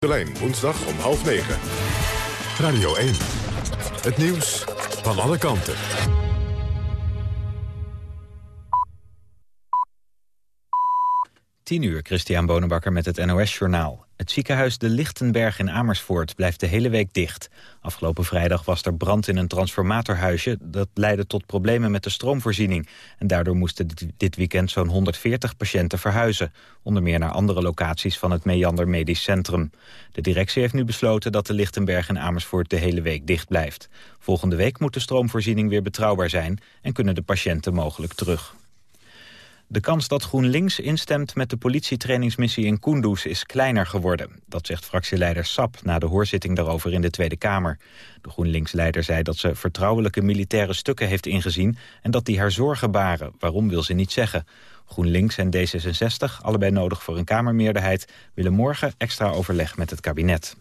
De lijn woensdag om half negen. Radio 1. Het nieuws van alle kanten. Tien uur, Christian Bonenbakker met het NOS Journaal. Het ziekenhuis De Lichtenberg in Amersfoort blijft de hele week dicht. Afgelopen vrijdag was er brand in een transformatorhuisje. Dat leidde tot problemen met de stroomvoorziening. En daardoor moesten dit weekend zo'n 140 patiënten verhuizen. Onder meer naar andere locaties van het Meander Medisch Centrum. De directie heeft nu besloten dat de Lichtenberg in Amersfoort de hele week dicht blijft. Volgende week moet de stroomvoorziening weer betrouwbaar zijn... en kunnen de patiënten mogelijk terug. De kans dat GroenLinks instemt met de politietrainingsmissie in Kunduz is kleiner geworden. Dat zegt fractieleider Sap na de hoorzitting daarover in de Tweede Kamer. De GroenLinks-leider zei dat ze vertrouwelijke militaire stukken heeft ingezien... en dat die haar zorgen baren. Waarom wil ze niet zeggen. GroenLinks en D66, allebei nodig voor een Kamermeerderheid... willen morgen extra overleg met het kabinet.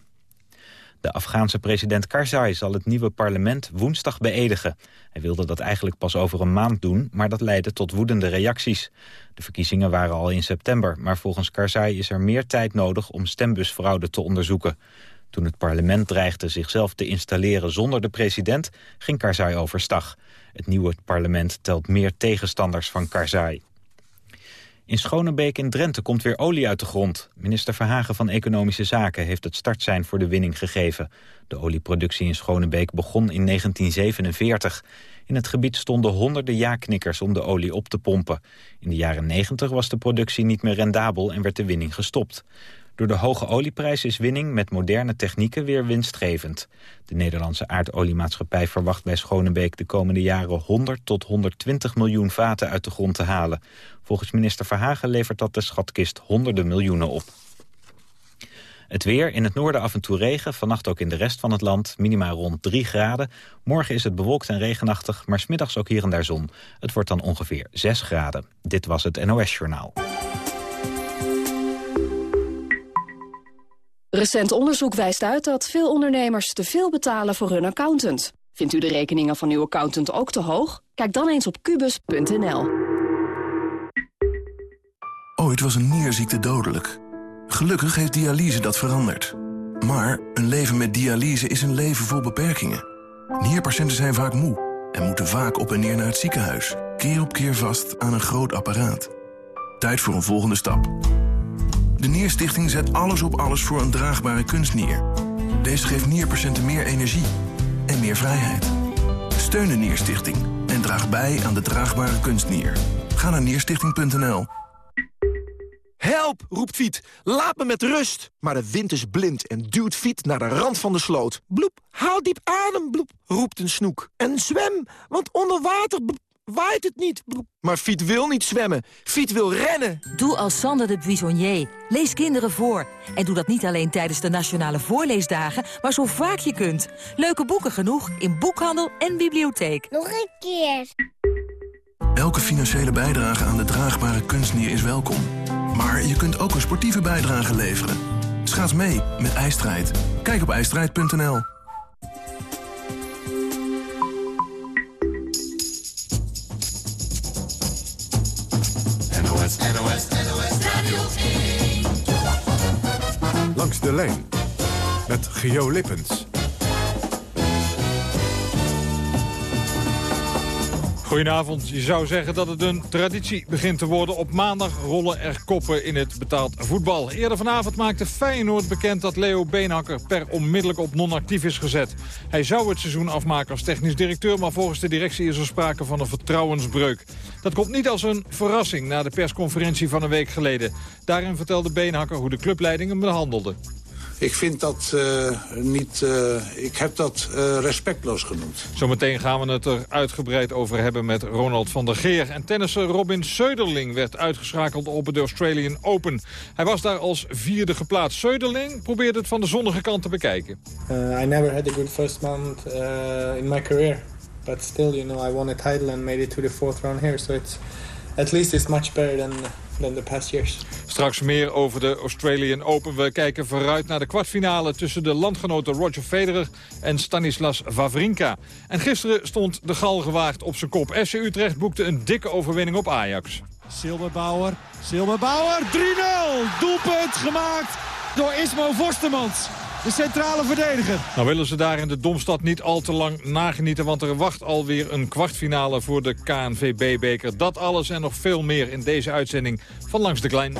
De Afghaanse president Karzai zal het nieuwe parlement woensdag beëdigen. Hij wilde dat eigenlijk pas over een maand doen, maar dat leidde tot woedende reacties. De verkiezingen waren al in september, maar volgens Karzai is er meer tijd nodig om stembusfraude te onderzoeken. Toen het parlement dreigde zichzelf te installeren zonder de president, ging Karzai overstag. Het nieuwe parlement telt meer tegenstanders van Karzai. In Schonebeek in Drenthe komt weer olie uit de grond. Minister Verhagen van Economische Zaken heeft het startsein voor de winning gegeven. De olieproductie in Schonebeek begon in 1947. In het gebied stonden honderden ja-knikkers om de olie op te pompen. In de jaren 90 was de productie niet meer rendabel en werd de winning gestopt. Door de hoge olieprijs is winning met moderne technieken weer winstgevend. De Nederlandse aardoliemaatschappij verwacht bij Schonebeek de komende jaren 100 tot 120 miljoen vaten uit de grond te halen. Volgens minister Verhagen levert dat de schatkist honderden miljoenen op. Het weer, in het noorden af en toe regen, vannacht ook in de rest van het land, minimaal rond 3 graden. Morgen is het bewolkt en regenachtig, maar smiddags ook hier en daar zon. Het wordt dan ongeveer 6 graden. Dit was het NOS Journaal. Recent onderzoek wijst uit dat veel ondernemers te veel betalen voor hun accountant. Vindt u de rekeningen van uw accountant ook te hoog? Kijk dan eens op kubus.nl. Ooit was een nierziekte dodelijk. Gelukkig heeft dialyse dat veranderd. Maar een leven met dialyse is een leven vol beperkingen. Nierpatiënten zijn vaak moe en moeten vaak op en neer naar het ziekenhuis. Keer op keer vast aan een groot apparaat. Tijd voor een volgende stap. De Nierstichting zet alles op alles voor een draagbare kunstnier. Deze geeft nierpatiënten meer energie en meer vrijheid. Steun de Nierstichting en draag bij aan de draagbare kunstnier. Ga naar nierstichting.nl. Help, roept Fiet. Laat me met rust. Maar de wind is blind en duwt Fiet naar de rand van de sloot. Bloep, haal diep adem, bloep, roept een snoek. En zwem, want onder water bloep, waait het niet. Maar Fiet wil niet zwemmen. Fiet wil rennen. Doe als Sander de Buissonnier. Lees kinderen voor. En doe dat niet alleen tijdens de Nationale Voorleesdagen, maar zo vaak je kunt. Leuke boeken genoeg in boekhandel en bibliotheek. Nog een keer. Elke financiële bijdrage aan de draagbare kunstnier is welkom. Maar je kunt ook een sportieve bijdrage leveren. Schaats mee met IJstrijd. Kijk op ijstrijd.nl. Radio Langs de lijn met Geo Lippens. Goedenavond. Je zou zeggen dat het een traditie begint te worden. Op maandag rollen er koppen in het betaald voetbal. Eerder vanavond maakte Feyenoord bekend dat Leo Beenhakker per onmiddellijk op non-actief is gezet. Hij zou het seizoen afmaken als technisch directeur, maar volgens de directie is er sprake van een vertrouwensbreuk. Dat komt niet als een verrassing na de persconferentie van een week geleden. Daarin vertelde Beenhakker hoe de clubleiding hem behandelde. Ik vind dat uh, niet... Uh, ik heb dat uh, respectloos genoemd. Zometeen gaan we het er uitgebreid over hebben met Ronald van der Geer. En tennisser Robin Söderling werd uitgeschakeld op het Australian Open. Hij was daar als vierde geplaatst. Söderling probeerde het van de zonnige kant te bekijken. I never had a good first month in my career. But still, you know, I won a title and made it to the fourth round here. So it's at least it's much better than than the past years. Straks meer over de Australian Open. We kijken vooruit naar de kwartfinale tussen de landgenoten Roger Federer en Stanislas Wawrinka. En gisteren stond de gal gewaagd op zijn kop. SC Utrecht boekte een dikke overwinning op Ajax. Silberbauer, Silberbauer, 3-0, doelpunt gemaakt door Ismo Forstemans. De centrale verdediger. Nou willen ze daar in de Domstad niet al te lang nagenieten... want er wacht alweer een kwartfinale voor de KNVB-beker. Dat alles en nog veel meer in deze uitzending van Langs de Klein.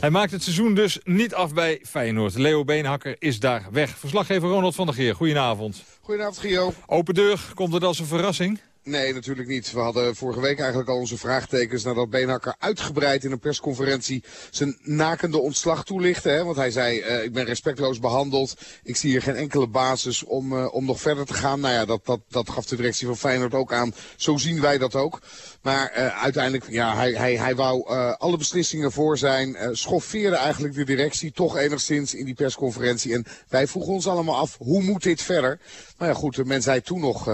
Hij maakt het seizoen dus niet af bij Feyenoord. Leo Beenhakker is daar weg. Verslaggever Ronald van der Geer, goedenavond. Goedenavond, Gio. Open deur, komt het als een verrassing? Nee, natuurlijk niet. We hadden vorige week eigenlijk al onze vraagtekens nadat Beenhakker uitgebreid in een persconferentie zijn nakende ontslag toelichtte. Hè? Want hij zei, uh, ik ben respectloos behandeld. Ik zie hier geen enkele basis om, uh, om nog verder te gaan. Nou ja, dat, dat, dat gaf de directie van Feyenoord ook aan. Zo zien wij dat ook. Maar uh, uiteindelijk, ja, hij, hij, hij wou alle beslissingen voor zijn. schoffeerde eigenlijk de directie toch enigszins in die persconferentie. En wij vroegen ons allemaal af, hoe moet dit verder? Nou ja, goed, men zei toen nog,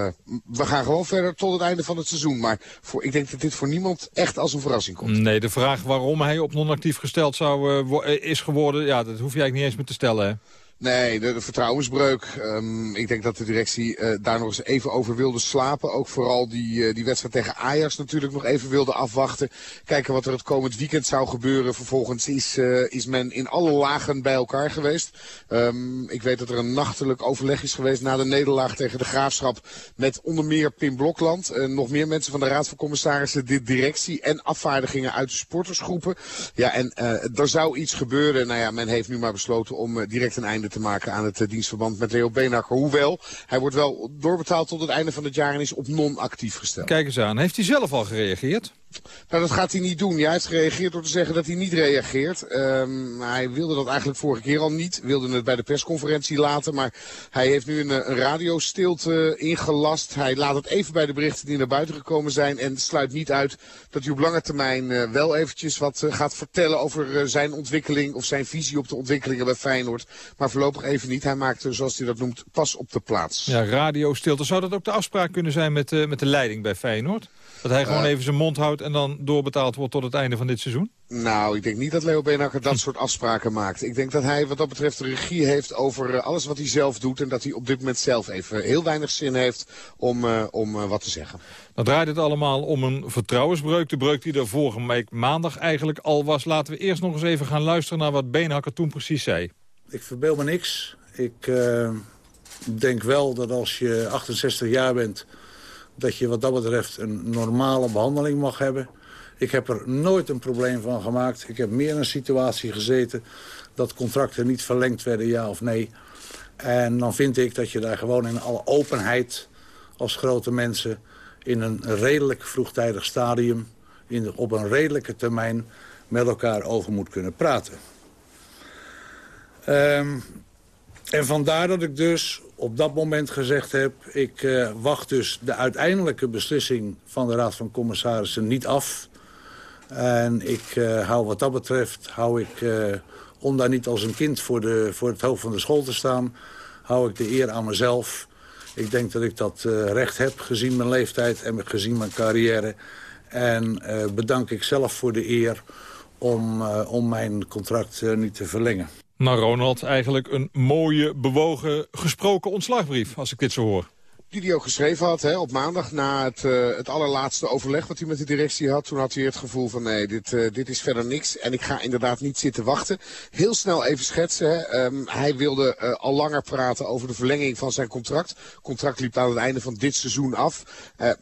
we gaan gewoon verder tot het einde van het seizoen. Maar voor, ik denk dat dit voor niemand echt als een verrassing komt. Nee, de vraag waarom hij op non-actief gesteld zou, uh, is geworden... ja, dat hoef je eigenlijk niet eens meer te stellen, hè? Nee, de, de vertrouwensbreuk. Um, ik denk dat de directie uh, daar nog eens even over wilde slapen. Ook vooral die, uh, die wedstrijd tegen Ajax natuurlijk nog even wilde afwachten. Kijken wat er het komend weekend zou gebeuren. Vervolgens is, uh, is men in alle lagen bij elkaar geweest. Um, ik weet dat er een nachtelijk overleg is geweest na de nederlaag tegen de Graafschap. Met onder meer Pim Blokland. Nog meer mensen van de Raad van Commissarissen, de directie en afvaardigingen uit de sportersgroepen. Ja, en er zou iets gebeuren. Nou ja, men heeft nu maar besloten om direct een einde te maken aan het uh, dienstverband met Leo Beenhakker. Hoewel, hij wordt wel doorbetaald tot het einde van het jaar en is op non-actief gesteld. Kijk eens aan. Heeft hij zelf al gereageerd? Nou, dat gaat hij niet doen. Hij heeft gereageerd door te zeggen dat hij niet reageert. Um, hij wilde dat eigenlijk vorige keer al niet. Wilde het bij de persconferentie laten. Maar hij heeft nu een, een radiostilte ingelast. Hij laat het even bij de berichten die naar buiten gekomen zijn. En sluit niet uit dat hij op lange termijn uh, wel eventjes wat gaat vertellen over zijn ontwikkeling. Of zijn visie op de ontwikkelingen bij Feyenoord. Maar voorlopig even niet. Hij maakt, zoals hij dat noemt, pas op de plaats. Ja, radiostilte. Zou dat ook de afspraak kunnen zijn met, met de leiding bij Feyenoord? Dat hij gewoon even zijn mond houdt en dan doorbetaald wordt tot het einde van dit seizoen? Nou, ik denk niet dat Leo Beenhakker dat soort afspraken maakt. Ik denk dat hij wat dat betreft de regie heeft over alles wat hij zelf doet. En dat hij op dit moment zelf even heel weinig zin heeft om, uh, om uh, wat te zeggen. Dan draait het allemaal om een vertrouwensbreuk. De breuk die er vorige week maandag eigenlijk al was. Laten we eerst nog eens even gaan luisteren naar wat Beenhakker toen precies zei. Ik verbeel me niks. Ik uh, denk wel dat als je 68 jaar bent dat je wat dat betreft een normale behandeling mag hebben. Ik heb er nooit een probleem van gemaakt. Ik heb meer in een situatie gezeten dat contracten niet verlengd werden, ja of nee. En dan vind ik dat je daar gewoon in alle openheid als grote mensen... in een redelijk vroegtijdig stadium, in op een redelijke termijn... met elkaar over moet kunnen praten. Um, en vandaar dat ik dus op dat moment gezegd heb... ik uh, wacht dus de uiteindelijke beslissing van de Raad van Commissarissen niet af. En ik uh, hou wat dat betreft, hou ik, uh, om daar niet als een kind voor, de, voor het hoofd van de school te staan... hou ik de eer aan mezelf. Ik denk dat ik dat recht heb, gezien mijn leeftijd en gezien mijn carrière. En bedank ik zelf voor de eer om, om mijn contract niet te verlengen. Nou, Ronald, eigenlijk een mooie, bewogen, gesproken ontslagbrief, als ik dit zo hoor die hij ook geschreven had hè, op maandag na het, uh, het allerlaatste overleg wat hij met de directie had. Toen had hij het gevoel van nee, dit, uh, dit is verder niks en ik ga inderdaad niet zitten wachten. Heel snel even schetsen. Hè. Um, hij wilde uh, al langer praten over de verlenging van zijn contract. Contract liep aan het einde van dit seizoen af.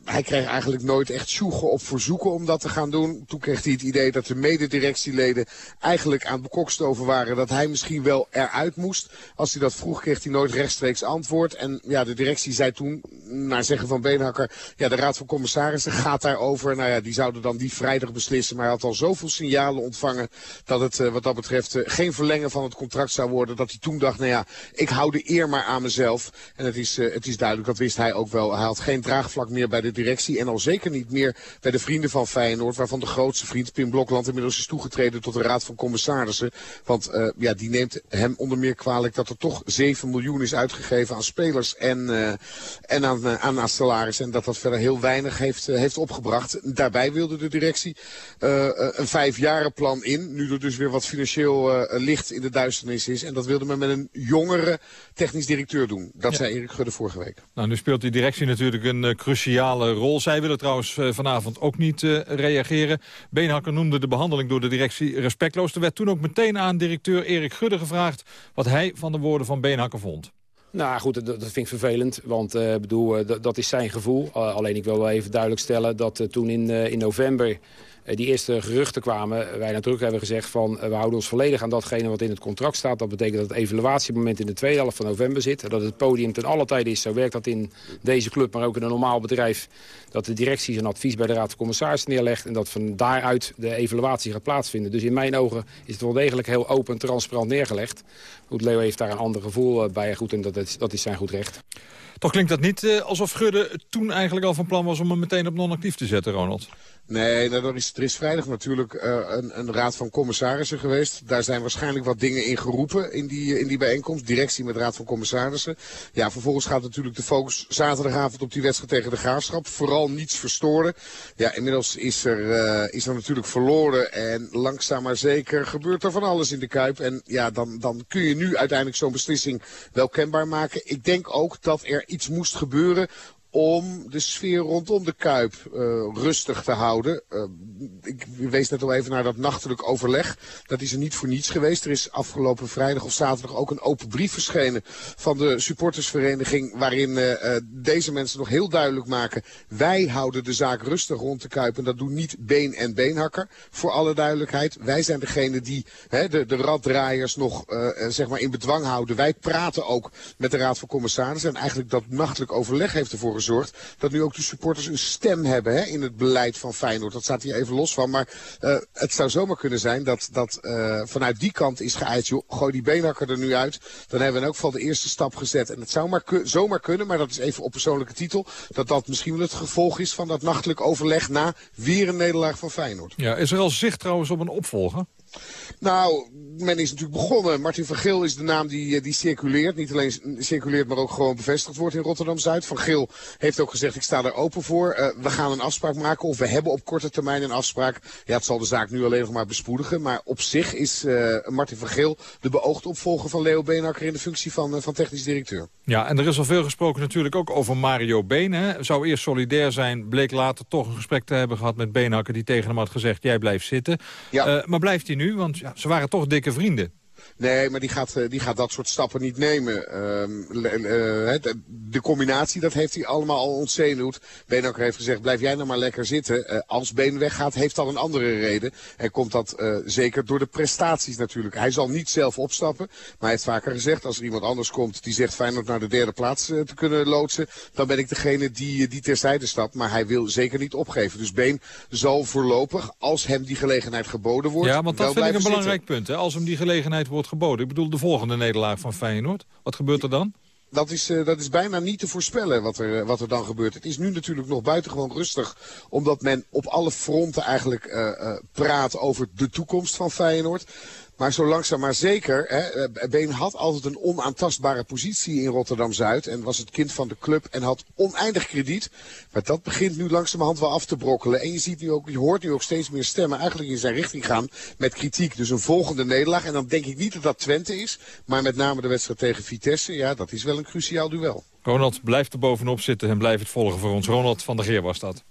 hij kreeg eigenlijk nooit echt sjoegen op verzoeken om dat te gaan doen. Toen kreeg hij het idee dat de mededirectieleden eigenlijk aan over waren dat hij misschien wel eruit moest. Als hij dat vroeg kreeg hij nooit rechtstreeks antwoord. En ja, de directie zei toen naar zeggen van Beenhakker, ja, de Raad van Commissarissen gaat daarover. Nou ja, die zouden dan die vrijdag beslissen. Maar hij had al zoveel signalen ontvangen dat het uh, wat dat betreft uh, geen verlengen van het contract zou worden. Dat hij toen dacht, nou ja, ik hou de eer maar aan mezelf. En het is, uh, het is duidelijk, dat wist hij ook wel. Hij had geen draagvlak meer bij de directie en al zeker niet meer bij de vrienden van Feyenoord. Waarvan de grootste vriend Pim Blokland inmiddels is toegetreden tot de Raad van Commissarissen. Want ja, die neemt hem onder meer kwalijk dat er toch 7 miljoen is uitgegeven aan spelers en, en aan, aan, aan salaris. En dat dat verder heel weinig heeft, heeft opgebracht. Daarbij wilde de directie een vijfjarenplan in. Nu er dus weer wat financieel licht in de duisternis is. En dat wilde men met een jongere technisch directeur doen. Dat zei Erik Gudde vorige week. Nou, nu speelt die directie natuurlijk een cruciale rol. Zij willen trouwens vanavond ook niet reageren. Beenhakker noemde de behandeling door de directie respectloos. Er werd toen ook meteen aan directeur Erik Gudde gevraagd... wat hij van de woorden van Beenhakker vond. Nou goed, dat, dat vind ik vervelend, want uh, bedoel, uh, dat is zijn gevoel. Uh, alleen ik wil wel even duidelijk stellen dat toen in, in november eh, die eerste geruchten kwamen, wij nadrukkelijk hebben gezegd van... Eh, we houden ons volledig aan datgene wat in het contract staat. Dat betekent dat het evaluatiemoment in de tweede helft van november zit. Dat het podium ten alle tijde is. Zo werkt dat in deze club, maar ook in een normaal bedrijf. Dat de directie zijn advies bij de Raad van Commissarissen neerlegt... en dat van daaruit de evaluatie gaat plaatsvinden. Dus in mijn ogen is het wel degelijk heel open en transparant neergelegd. Goed, Leo heeft daar een ander gevoel eh, bij. Goed, en dat is, dat is zijn goed recht. Toch klinkt dat niet alsof Gudde toen eigenlijk al van plan was... om hem meteen op non-actief te zetten, Ronald? Nee, nou, is, er vrijdag natuurlijk uh, een, een, raad van commissarissen geweest. Daar zijn waarschijnlijk wat dingen in geroepen in die, in die bijeenkomst. Directie met raad van commissarissen. Ja, vervolgens gaat natuurlijk de focus zaterdagavond op die wedstrijd tegen de Graafschap. Vooral niets verstoren. Ja, inmiddels is er, uh, is er natuurlijk verloren. En langzaam maar zeker gebeurt er van alles in de Kuip. En ja, dan, dan kun je nu uiteindelijk zo'n beslissing wel kenbaar maken. Ik denk ook dat er iets moest gebeuren om de sfeer rondom de Kuip uh, rustig te houden. Uh, ik wees net al even naar dat nachtelijk overleg. Dat is er niet voor niets geweest. Er is afgelopen vrijdag of zaterdag ook een open brief verschenen van de supportersvereniging... waarin uh, deze mensen nog heel duidelijk maken... wij houden de zaak rustig rond de Kuip en dat doen niet Been en Beenhakker. Voor alle duidelijkheid, wij zijn degene die hè, de, de raddraaiers nog zeg maar in bedwang houden. Wij praten ook met de Raad van Commissarissen. En eigenlijk dat nachtelijk overleg heeft ervoor gezorgd dat nu ook de supporters een stem hebben hè, in het beleid van Feyenoord. Dat staat hier even los van. Maar uh, het zou zomaar kunnen zijn dat, dat uh, vanuit die kant is geëist. Gooi die beenhakker er nu uit. Dan hebben we in elk geval de eerste stap gezet. En het zou maar zomaar kunnen, maar dat is even op persoonlijke titel. Dat dat misschien wel het gevolg is van dat nachtelijk overleg na weer een nederlaag van Feyenoord. Ja, is er al zicht trouwens op een opvolger? Nou, men is natuurlijk begonnen. Martin van Geel is de naam die, eh, die circuleert. Niet alleen circuleert, maar ook gewoon bevestigd wordt in Rotterdam-Zuid. Van Geel heeft ook gezegd, ik sta er open voor. Uh, we gaan een afspraak maken, of we hebben op korte termijn een afspraak. Ja, het zal de zaak nu alleen nog maar bespoedigen. Maar op zich is uh, Martin van Geel de beoogde opvolger van Leo Beenakker... in de functie van, van technisch directeur. Ja, en er is al veel gesproken natuurlijk ook over Mario Been. Hè? Zou eerst solidair zijn, bleek later toch een gesprek te hebben gehad met Beenhakker... die tegen hem had gezegd, jij blijft zitten. Ja. maar blijft hij nu? Want ja, ze waren toch dikke vrienden. Nee, maar die gaat, eh, die gaat dat soort stappen niet nemen. Uh, de combinatie, dat heeft hij allemaal al ontzenuwd. Beenhakker heeft gezegd, blijf jij nou maar lekker zitten. Uh, als Been weggaat, heeft dat een andere reden. En komt dat uh, zeker door de prestaties natuurlijk. Hij zal niet zelf opstappen. Maar hij heeft vaker gezegd, als er iemand anders komt die zegt Feyenoord naar de derde plaats te kunnen loodsen. Dan ben ik degene die, die terzijde stapt. Maar hij wil zeker niet opgeven. Dus Been zal voorlopig, als hem die gelegenheid geboden wordt... Ja, want dat vind ik een belangrijk punt. Hè? Als hem die gelegenheid wordt geboden. Ik bedoel, de volgende nederlaag van Feyenoord. Wat gebeurt er dan? Dat is, uh, dat is bijna niet te voorspellen wat er, wat er dan gebeurt. Het is nu natuurlijk nog buitengewoon rustig. Omdat men op alle fronten eigenlijk uh, praat over de toekomst van Feyenoord. Maar zo langzaam maar zeker, hè, eh, Been had altijd een onaantastbare positie in Rotterdam-Zuid. En was het kind van de club en had oneindig krediet. Maar dat begint nu langzamerhand wel af te brokkelen. En je, ziet nu ook, je hoort nu ook steeds meer stemmen eigenlijk in zijn richting gaan met kritiek. Dus een volgende nederlaag. En dan denk ik niet dat dat Twente is. Maar met name de wedstrijd tegen Vitesse. Ja, dat is wel een cruciaal duel. Ronald blijft er bovenop zitten en blijft het volgen voor ons. Ronald van der Geer was dat.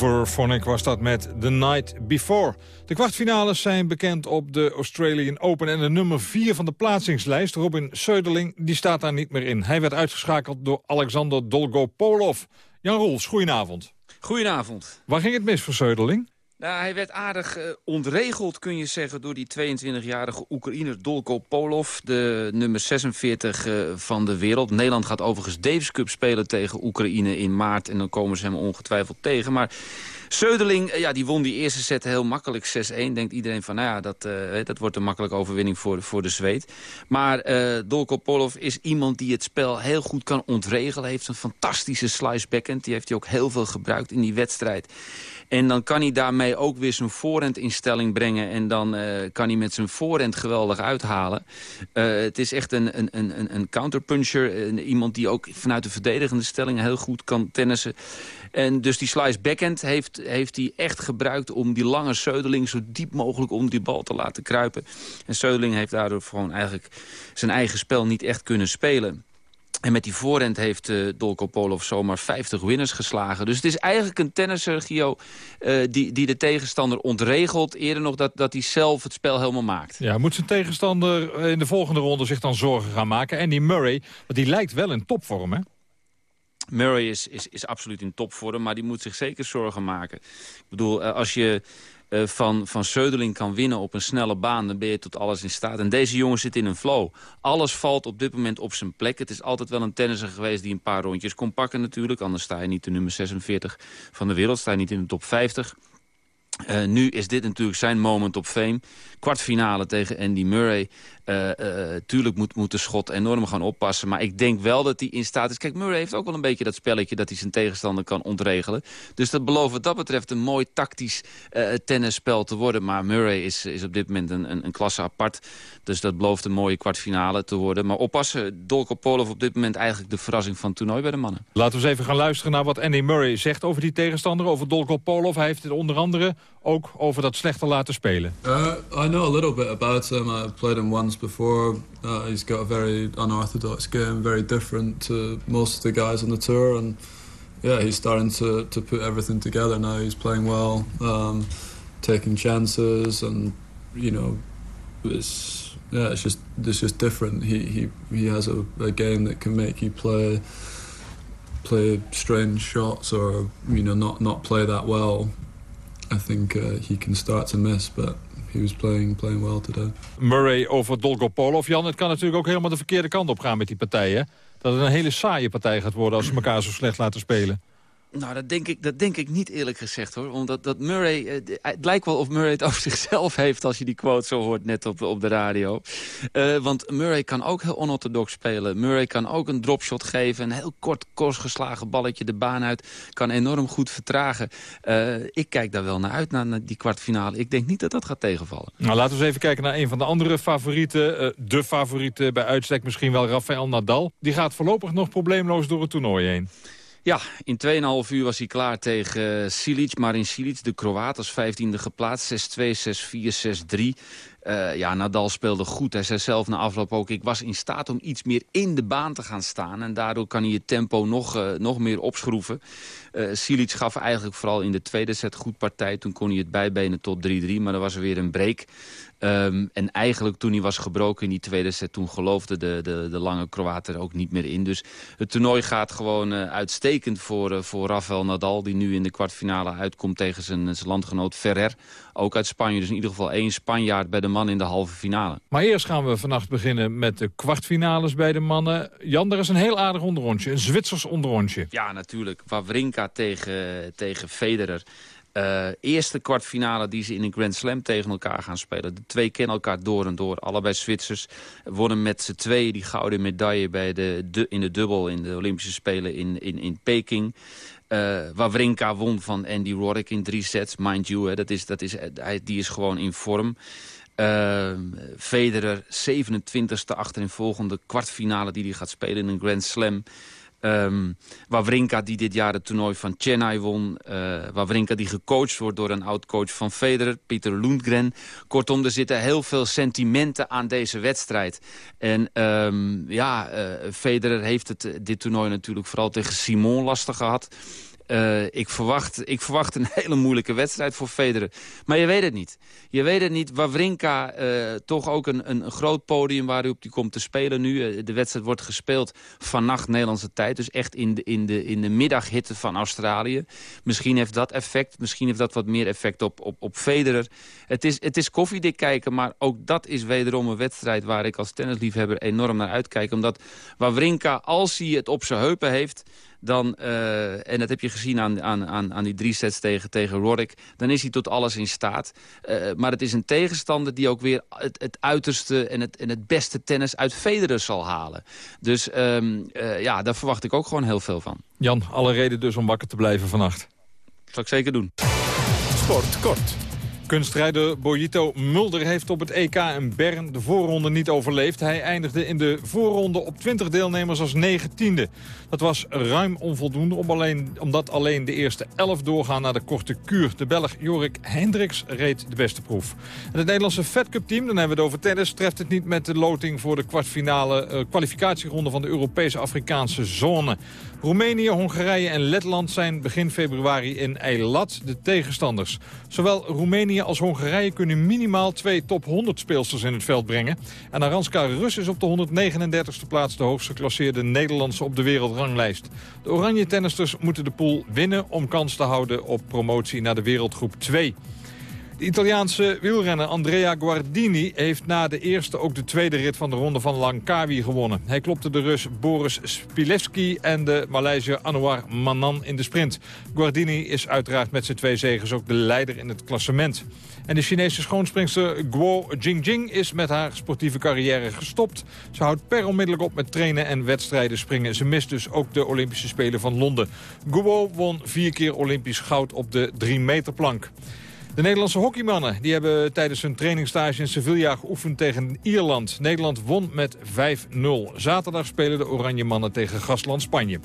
Hooverphonic was dat met The Night Before. De kwartfinales zijn bekend op de Australian Open... en de nummer 4 van de plaatsingslijst, Robin Söderling, die staat daar niet meer in. Hij werd uitgeschakeld door Alexander Dolgopolov. Jan Roels, goedenavond. Goedenavond. Waar ging het mis voor Söderling? Nou, hij werd aardig eh, ontregeld, kun je zeggen, door die 22-jarige Oekraïner Dolko Polov. De nummer 46 eh, van de wereld. Nederland gaat overigens Davis Cup spelen tegen Oekraïne in maart. En dan komen ze hem ongetwijfeld tegen. Maar Söderling, eh, ja, die won die eerste set heel makkelijk 6-1. Denkt iedereen van, nou ja, dat, eh, dat wordt een makkelijke overwinning voor, voor de Zweed. Maar eh Dolko Polov is iemand die het spel heel goed kan ontregelen. Heeft een fantastische slice backhand. Die heeft hij ook heel veel gebruikt in die wedstrijd. En dan kan hij daarmee ook weer zijn voorhand in stelling brengen. En dan kan hij met zijn voorhand geweldig uithalen. Het is echt een, een, een, een counterpuncher. Iemand die ook vanuit de verdedigende stelling heel goed kan tennissen. En dus die slice backhand heeft, heeft hij echt gebruikt om die lange Söderling zo diep mogelijk om die bal te laten kruipen. En Söderling heeft daardoor gewoon eigenlijk zijn eigen spel niet echt kunnen spelen. En met die voorhand heeft eh Dolko Polov zomaar 50 winners geslagen. Dus het is eigenlijk een tennisser, Gio, eh, die, die de tegenstander ontregelt. Eerder nog dat, dat hij zelf het spel helemaal maakt. Ja, moet zijn tegenstander in de volgende ronde zich dan zorgen gaan maken? En die Murray, die lijkt wel in topvorm, hè? Murray is, is, is absoluut in topvorm, maar die moet zich zeker zorgen maken. Ik bedoel, eh, als je eh, van, van Söderling kan winnen op een snelle baan... dan ben je tot alles in staat. En deze jongen zit in een flow. Alles valt op dit moment op zijn plek. Het is altijd wel een tennisser geweest die een paar rondjes kon pakken natuurlijk. Anders sta je niet de nummer 46 van de wereld. Sta je niet in de top 50. Eh, nu is dit natuurlijk zijn moment op fame. Kwartfinale tegen Andy Murray. Eh, eh, tuurlijk moet, moet de schot enorm gaan oppassen. Maar ik denk wel dat hij in staat is... Kijk, Murray heeft ook wel een beetje dat spelletje... dat hij zijn tegenstander kan ontregelen. Dus dat belooft wat dat betreft een mooi tactisch eh, tennisspel te worden. Maar Murray is, is op dit moment een, een, een klasse apart. Dus dat belooft een mooie kwartfinale te worden. Maar oppassen, Dolko Polov op dit moment eigenlijk de verrassing van het toernooi bij de mannen. Laten we eens even gaan luisteren naar wat Andy Murray zegt over die tegenstander, over Dolko Polov. Hij heeft het onder andere ook over dat slechter laten spelen. Uh, I know a little bit about him. I played him once before. Uh, he's got a very unorthodox game, very different to most of the guys on the tour, and yeah, he's starting to to put everything together now. He's playing well, um, taking chances, and you know, it's yeah, it's just it's just different. He he he has a, a game that can make you play play strange shots or you know not not play that well. I think uh, he can start to miss, but he was playing playing well today. Murray over Dolko Polov. Jan, het kan natuurlijk ook helemaal de verkeerde kant op gaan met die partijen. Dat het een hele saaie partij gaat worden als ze elkaar zo slecht laten spelen. Nou, dat denk ik, dat denk ik niet eerlijk gezegd hoor. Omdat dat Murray, eh, d- het lijkt wel of Murray het over zichzelf heeft... als je die quote zo hoort net op, op de radio. Eh, want Murray kan ook heel onorthodox spelen. Murray kan ook een dropshot geven. Een heel kort, kort geslagen balletje de baan uit. Kan enorm goed vertragen. Eh, ik kijk daar wel naar uit, naar, die kwartfinale. Ik denk niet dat dat gaat tegenvallen. Nou, laten we eens even kijken naar een van de andere favorieten. eh, de favoriete bij uitstek misschien wel Rafael Nadal. Die gaat voorlopig nog probleemloos door het toernooi heen. Ja, in 2,5 uur was hij klaar tegen uh, Silic. Marin Silic, de Kroaat, als 15e geplaatst. 6-2, 6-4, 6-3. Uh, ja, Nadal speelde goed. Hij zei zelf na afloop ook... ik was in staat om iets meer in de baan te gaan staan. En daardoor kan hij het tempo nog, uh, nog meer opschroeven. Uh, Silic gaf eigenlijk vooral in de tweede set goed partij. Toen kon hij het bijbenen tot 3-3, maar dan was er weer een break. Um, en eigenlijk toen hij was gebroken in die tweede set... toen geloofde de, de, de lange Kroaat er ook niet meer in. Dus het toernooi gaat gewoon uh, uitstekend voor, uh, voor Rafael Nadal... die nu in de kwartfinale uitkomt tegen zijn, zijn landgenoot Ferrer. Ook uit Spanje. Dus in ieder geval één Spanjaard bij de man in de halve finale. Maar eerst gaan we vannacht beginnen met de kwartfinales bij de mannen. Jan, er is een heel aardig onderrondje. Een Zwitsers onderrondje. Ja, natuurlijk. Wawrinka tegen, tegen Federer. Eh, eerste kwartfinale die ze in een Grand Slam tegen elkaar gaan spelen. De twee kennen elkaar door en door. Allebei Zwitsers. Wonnen met z'n tweeën die gouden medaille bij de, in de dubbel in de Olympische Spelen in, in, in Peking. Eh Wawrinka won van Andy Roddick in drie sets. Mind you, hè, dat is, dat is, hij, die is gewoon in vorm. Uh, Federer, 27e achter in volgende kwartfinale die hij gaat spelen in een Grand Slam. Um, Wawrinka die dit jaar het toernooi van Chennai won. Uh, Wawrinka die gecoacht wordt door een oud-coach van Federer, Pieter Lundgren. Kortom, er zitten heel veel sentimenten aan deze wedstrijd. En um, ja, uh, Federer heeft het, dit toernooi natuurlijk vooral tegen Simon lastig gehad. Uh, ik, verwacht, ik verwacht een hele moeilijke wedstrijd voor Federer. Maar je weet het niet. Je weet het niet. Wawrinka, uh, toch ook een, een, groot podium waarop hij komt te spelen nu. Uh, de wedstrijd wordt gespeeld vannacht Nederlandse tijd. Dus echt in de, in, de, in de middaghitte van Australië. Misschien heeft dat effect. Misschien heeft dat wat meer effect op, op, op Federer. Het is, het is koffiedik kijken, maar ook dat is wederom een wedstrijd... waar ik als tennisliefhebber enorm naar uitkijk. Omdat Wawrinka, als hij het op zijn heupen heeft dan, uh, en dat heb je gezien aan, aan, aan, aan die drie sets tegen, tegen Roddick... dan is hij tot alles in staat. Uh, maar het is een tegenstander die ook weer het, het uiterste en het, en het beste tennis uit Federer zal halen. Dus um, uh, ja, daar verwacht ik ook gewoon heel veel van. Jan, alle reden dus om wakker te blijven vannacht. Dat zal ik zeker doen. Sport kort. Kunstrijder Boyito Mulder heeft op het EK in Bern de voorronde niet overleefd. Hij eindigde in de voorronde op 20 deelnemers als negentiende. Dat was ruim onvoldoende om alleen, omdat alleen de eerste 11 doorgaan naar de korte kuur. De Belg Jorik Hendricks reed de beste proef. En het Nederlandse Fed Cup team, dan hebben we het over tennis... treft het niet met de loting voor de kwartfinale uh, kwalificatieronde van de Europese Afrikaanse zone. Roemenië, Hongarije en Letland zijn begin februari in Eilat de tegenstanders. Zowel Roemenië als Hongarije kunnen minimaal twee top 100 speelsters in het veld brengen. En Aranska Rus is op de 139ste plaats de hoogst geclasseerde Nederlandse op de De oranje tennisters moeten de pool winnen om kans te houden op promotie naar de wereldgroep 2. De Italiaanse wielrenner Andrea Guardini heeft na de eerste ook de tweede rit van de ronde van Langkawi gewonnen. Hij klopte de Rus Boris Spilevski en de Maleisiër Anouar Manan in de sprint. Guardini is uiteraard met zijn twee zegens ook de leider in het klassement. En de Chinese schoonspringster Guo Jingjing is met haar sportieve carrière gestopt. Ze houdt per onmiddellijk op met trainen en wedstrijden springen. Ze mist dus ook de Olympische Spelen van Londen. Guo won vier keer Olympisch goud op de 3 meter plank. De Nederlandse hockeymannen die hebben tijdens hun trainingstage in Sevilla geoefend tegen Ierland. Nederland won met 5-0. Zaterdag spelen de Oranje Mannen tegen gastland Spanje.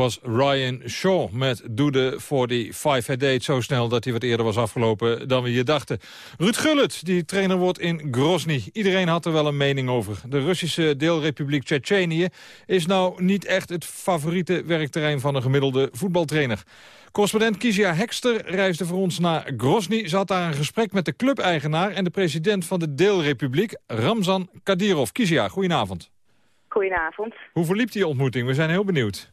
Was Ryan Shaw met Do the 45. Hij deed zo snel dat hij wat eerder was afgelopen dan we hier dachten. Ruud Gullit, die trainer wordt in Grozny. Iedereen had er wel een mening over. De Russische deelrepubliek Tsjetsjenië is nou niet echt het favoriete werkterrein van een gemiddelde voetbaltrainer. Correspondent Kizia Hekster reisde voor ons naar Grozny. Ze had daar een gesprek met de clubeigenaar en de president van de deelrepubliek, Ramzan Kadyrov. Kizia, goedenavond. Goedenavond. Hoe verliep die ontmoeting? We zijn heel benieuwd.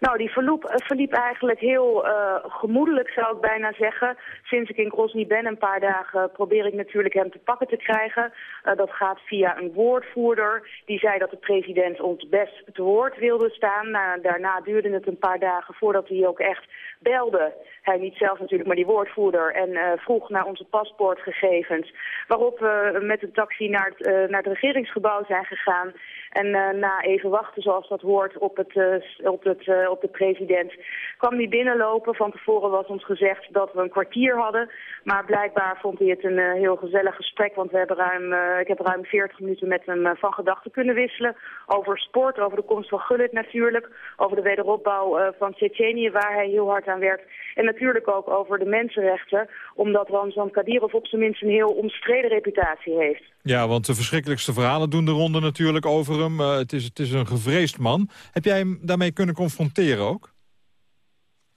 Nou, die verloop, eh, verliep eigenlijk heel eh, gemoedelijk, zou ik bijna zeggen. Sinds ik in Grozny ben, een paar dagen, probeer ik natuurlijk hem te pakken te krijgen. Eh, dat gaat via een woordvoerder. Die zei dat de president ons best te woord wilde staan. Nou, daarna duurde het een paar dagen voordat hij ook echt belde. Hij niet zelf natuurlijk, maar die woordvoerder. En eh, vroeg naar onze paspoortgegevens. Waarop we met een taxi naar het, eh, naar het regeringsgebouw zijn gegaan. En eh, na even wachten, zoals dat hoort, op, het, eh, op, het, eh, op de president... kwam hij binnenlopen. Van tevoren was ons gezegd dat we een kwartier hadden. Maar blijkbaar vond hij het een heel gezellig gesprek. Want we hebben ruim, ik heb ruim 40 minuten met hem van gedachten kunnen wisselen. Over sport, over de komst van Gullit natuurlijk. Over de wederopbouw van Tsjetsjenië, waar hij heel hard aan werkt. En natuurlijk ook over de mensenrechten. Omdat Ramzan Kadyrov op zijn minst een heel omstreden reputatie heeft. Ja, want de verschrikkelijkste verhalen doen de ronde natuurlijk over Eh, het, is, het is een gevreesd man. Heb jij hem daarmee kunnen confronteren ook?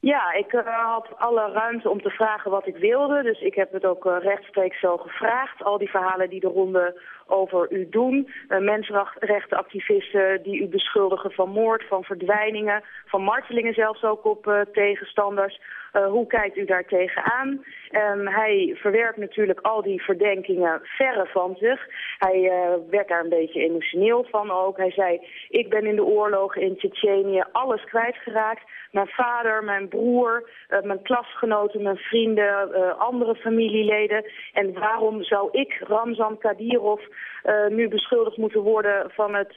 Ja, ik eh, had alle ruimte om te vragen wat ik wilde. Dus ik heb het ook eh, rechtstreeks zo gevraagd. Al die verhalen die de ronde over u doen. Uh, mensenrechtenactivisten die u beschuldigen van moord, van verdwijningen, van martelingen zelfs ook op tegenstanders. Hoe kijkt u daar tegenaan? Um, hij verwerpt natuurlijk al die verdenkingen verre van zich. Hij uh, werd daar een beetje emotioneel van ook. Hij zei, ik ben in de oorlog in Tsjetsjenië alles kwijtgeraakt. Mijn vader, mijn broer, uh, mijn klasgenoten, mijn vrienden, uh, andere familieleden. En waarom zou ik, Ramzan Kadyrov, uh, nu beschuldigd moeten worden van het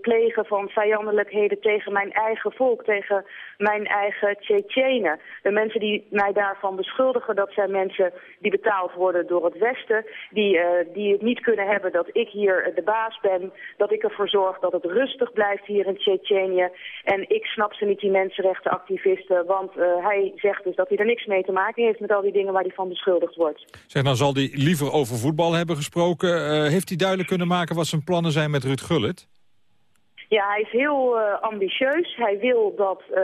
plegen van vijandelijkheden tegen mijn eigen volk, tegen mijn eigen Tsjetsjenen. De mensen die mij daarvan beschuldigen, dat zijn mensen die betaald worden door het Westen, die, uh, die het niet kunnen hebben dat ik hier de baas ben, dat ik ervoor zorg dat het rustig blijft hier in Tsjetsjenië. En ik snap ze niet, die mensenrechtenactivisten, want uh, hij zegt dus dat hij er niks mee te maken heeft met al die dingen waar hij van beschuldigd wordt. Zeg, nou zal hij liever over voetbal hebben gesproken. Heeft hij duidelijk kunnen maken wat zijn plannen zijn met Ruud Gullit? Ja, hij is heel uh, ambitieus. Hij wil dat uh,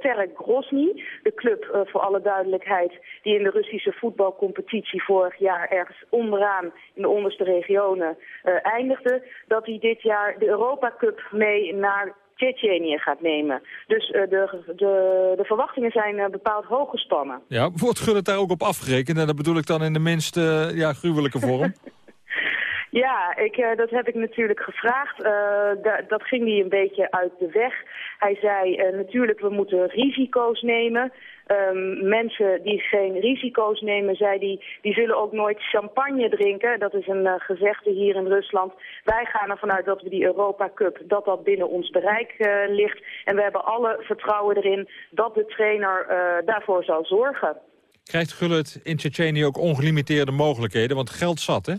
Terek Grozny, de club uh, voor alle duidelijkheid... die in de Russische voetbalcompetitie vorig jaar ergens onderaan in de onderste regionen eindigde... dat hij dit jaar de Europa Cup mee naar Tsjetsjenië gaat nemen. Dus de, de, de verwachtingen zijn bepaald hoog gespannen. Ja, wordt Gullit daar ook op afgerekend? En dat bedoel ik dan in de minst uh, ja, gruwelijke vorm? Ja, ik, uh, dat heb ik natuurlijk gevraagd. Da dat ging hij een beetje uit de weg. Hij zei uh, natuurlijk, we moeten risico's nemen. Um, mensen die geen risico's nemen, zei die, die zullen ook nooit champagne drinken. Dat is een uh, gezegde hier in Rusland. Wij gaan ervan uit dat we die Europa Cup, dat dat binnen ons bereik ligt. En we hebben alle vertrouwen erin dat de trainer daarvoor zal zorgen. Krijgt Gullit in Tsjetsjenië ook ongelimiteerde mogelijkheden? Want geld zat, hè?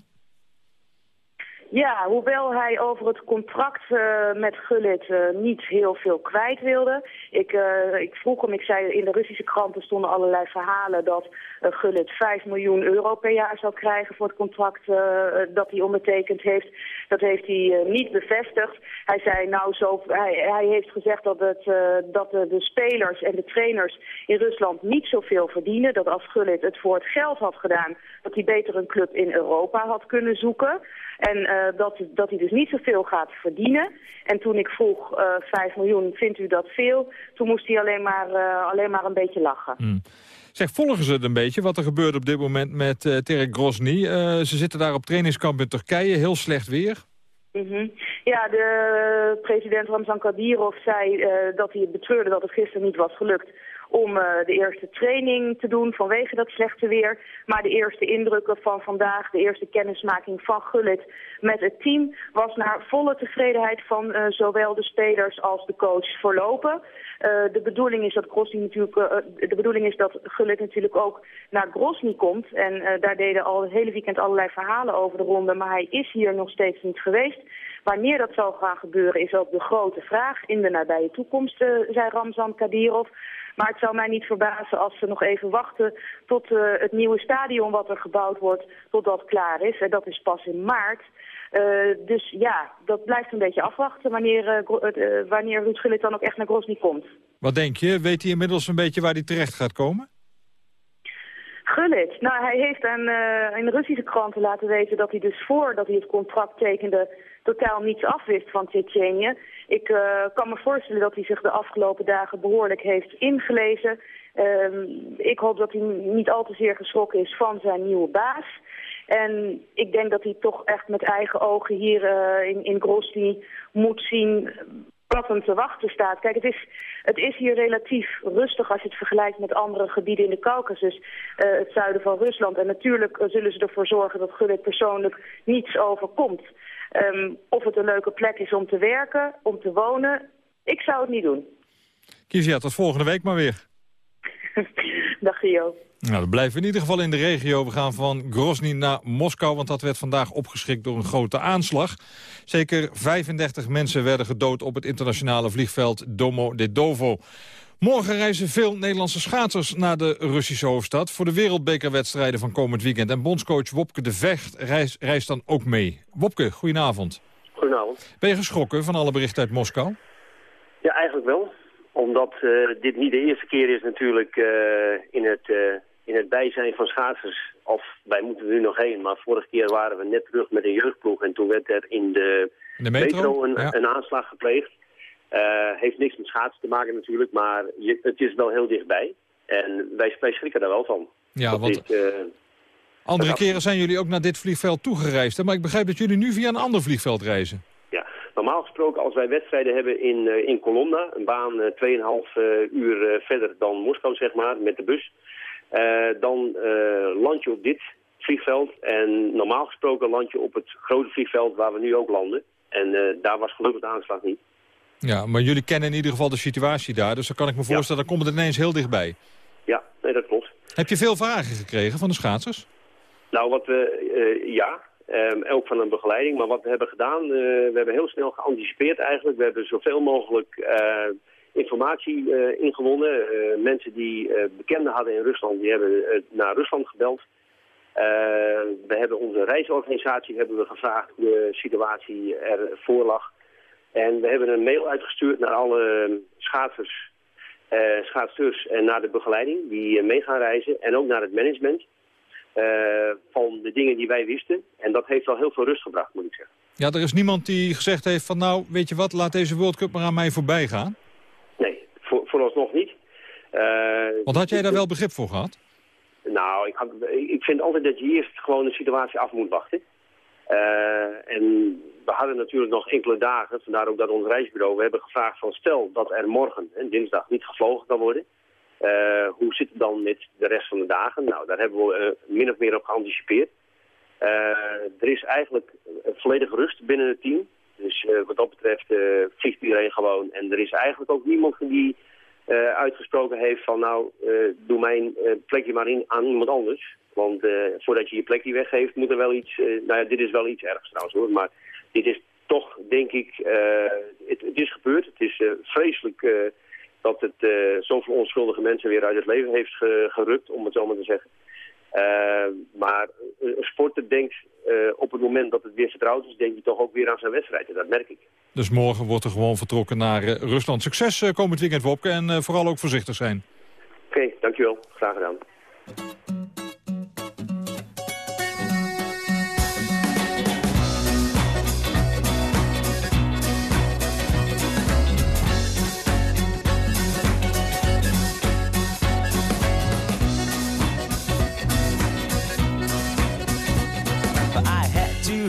Ja, hoewel hij over het contract uh, met Gullit uh, niet heel veel kwijt wilde. Ik, uh, ik vroeg hem, ik zei in de Russische kranten stonden allerlei verhalen dat Gullit 5 miljoen euro per jaar zou krijgen voor het contract dat hij ondertekend heeft. Dat heeft hij niet bevestigd. Hij zei nou zo, hij, hij heeft gezegd dat, het, dat de, spelers en de trainers in Rusland niet zoveel verdienen. Dat als Gullit het voor het geld had gedaan, dat hij beter een club in Europa had kunnen zoeken. En dat, dat hij dus niet zoveel gaat verdienen. En toen ik vroeg, uh, 5 miljoen, vindt u dat veel? Toen moest hij alleen maar, uh, alleen maar een beetje lachen. Mm. Zeg, volgen ze het een beetje, wat er gebeurt op dit moment met uh, Terek Grozny? ze zitten daar op trainingskamp in Turkije, heel slecht weer. Mm -hmm. Ja, de president Ramzan Kadyrov zei dat hij het betreurde dat het gisteren niet was gelukt om uh, de eerste training te doen vanwege dat slechte weer. Maar de eerste indrukken van vandaag, de eerste kennismaking van Gullit met het team... was naar volle tevredenheid van uh, zowel de spelers als de coach voorlopen. Uh, de bedoeling is dat Grosny natuurlijk, de bedoeling is dat Gullit natuurlijk ook naar Grosny komt. En daar deden al het hele weekend allerlei verhalen over de ronde, maar hij is hier nog steeds niet geweest. Wanneer dat zal gaan gebeuren is ook de grote vraag in de nabije toekomst, eh, zei Ramzan Kadyrov. Maar het zou mij niet verbazen als ze nog even wachten tot eh, het nieuwe stadion wat er gebouwd wordt, tot dat klaar is. En dat is pas in maart. Eh, dus ja, dat blijft een beetje afwachten wanneer, eh, wanneer Ruud Gullit dan ook echt naar Grozny komt. Wat denk je? Weet hij inmiddels een beetje waar hij terecht gaat komen? Gullit, nou hij heeft aan, in de Russische kranten laten weten dat hij dus voordat hij het contract tekende totaal niets afwist van Tsjetsjenië. Ik eh, kan me voorstellen dat hij zich de afgelopen dagen behoorlijk heeft ingelezen. Ehm, ik hoop dat hij niet al te zeer geschrokken is van zijn nieuwe baas. En ik denk dat hij toch echt met eigen ogen hier eh, in, in Grozny moet zien wat hem te wachten staat. Kijk, het is, het is hier relatief rustig als je het vergelijkt met andere gebieden in de Caucasus, eh, het zuiden van Rusland. En natuurlijk eh, zullen ze ervoor zorgen dat Gullit persoonlijk niets overkomt. Ehm, of het een leuke plek is om te werken, om te wonen, ik zou het niet doen. Kizia, tot volgende week maar weer. Dag Gio. Nou, we blijven in ieder geval in de regio. We gaan van Grozny naar Moskou, want dat werd vandaag opgeschrikt door een grote aanslag. Zeker 35 mensen werden gedood op het internationale vliegveld Domodedovo. Morgen reizen veel Nederlandse schaatsers naar de Russische hoofdstad... voor de wereldbekerwedstrijden van komend weekend. En bondscoach Wopke de Vecht reist, reist dan ook mee. Wopke, goedenavond. Goedenavond. Ben je geschrokken van alle berichten uit Moskou? Ja, eigenlijk wel. Omdat eh, dit niet de eerste keer is natuurlijk eh, in, het, eh, in het bijzijn van schaatsers. Of wij moeten er nu nog heen, maar vorige keer waren we net terug met een jeugdploeg. En toen werd er in de, In de metro? een, Ja. een aanslag gepleegd. Eh, heeft niks met schaatsen te maken natuurlijk, maar je, het is wel heel dichtbij. En wij, wij schrikken daar wel van. Ja, Dat want dit, eh, andere keren zijn jullie ook naar dit vliegveld toegereisd. hè? Maar ik begrijp dat jullie nu via een ander vliegveld reizen. Ja, normaal gesproken als wij wedstrijden hebben in, eh, in Colomna, een baan eh, 2,5 eh, uur verder dan Moskou zeg maar, met de bus, dan eh, land je op dit vliegveld en normaal gesproken land je op het grote vliegveld waar we nu ook landen. En eh, daar was gelukkig de aanslag niet. Ja, maar jullie kennen in ieder geval de situatie daar. Dus dan kan ik me voorstellen, dan komt het ineens heel dichtbij. Ja, nee, dat klopt. Heb je veel vragen gekregen van de schaatsers? Nou, wat we, eh, ja, ehm, ook van een begeleiding. Maar wat we hebben gedaan, eh, we hebben heel snel geanticipeerd eigenlijk. We hebben zoveel mogelijk eh, informatie eh, ingewonnen. Eh, mensen die eh, bekenden hadden in Rusland, die hebben naar Rusland gebeld. We hebben onze reisorganisatie hebben we gevraagd hoe de situatie ervoor lag. En we hebben een mail uitgestuurd naar alle schaatsers, eh schaatsers en naar de begeleiding die mee gaan reizen. En ook naar het management van de dingen die wij wisten. En dat heeft wel heel veel rust gebracht, moet ik zeggen. Ja, er is niemand die gezegd heeft van nou, weet je wat, laat deze World Cup maar aan mij voorbij gaan. Vooralsnog niet. Eh, Want had jij daar wel begrip voor gehad? Nou, ik, had, ik vind altijd dat je eerst gewoon de situatie af moet wachten. Eh, en we hadden natuurlijk nog enkele dagen, vandaar ook dat ons reisbureau, we hebben gevraagd van stel dat er morgen, en dinsdag, niet gevlogen kan worden. eh, hoe zit het dan met de rest van de dagen? Nou, daar hebben we min of meer op geanticipeerd. Er is eigenlijk volledige rust binnen het team. Dus wat dat betreft vliegt iedereen gewoon. En er is eigenlijk ook niemand die eh, uitgesproken heeft van nou, eh, doe mijn eh, plekje maar in aan iemand anders. Want voordat je je plekje weggeeft moet er wel iets, nou ja, dit is wel iets ergs trouwens hoor, maar dit is toch denk ik, het, het is gebeurd. Het is vreselijk dat het zoveel onschuldige mensen weer uit het leven heeft ge- gerukt, om het zo maar te zeggen. Eh, maar een sporter denkt eh, op het moment dat het weer vertrouwd is, denk je toch ook weer aan zijn wedstrijd. En dat merk ik. Dus morgen wordt er gewoon vertrokken naar eh, Rusland. Succes eh, komend weekend, Wopke. En vooral ook voorzichtig zijn. Oké, dankjewel. Graag gedaan.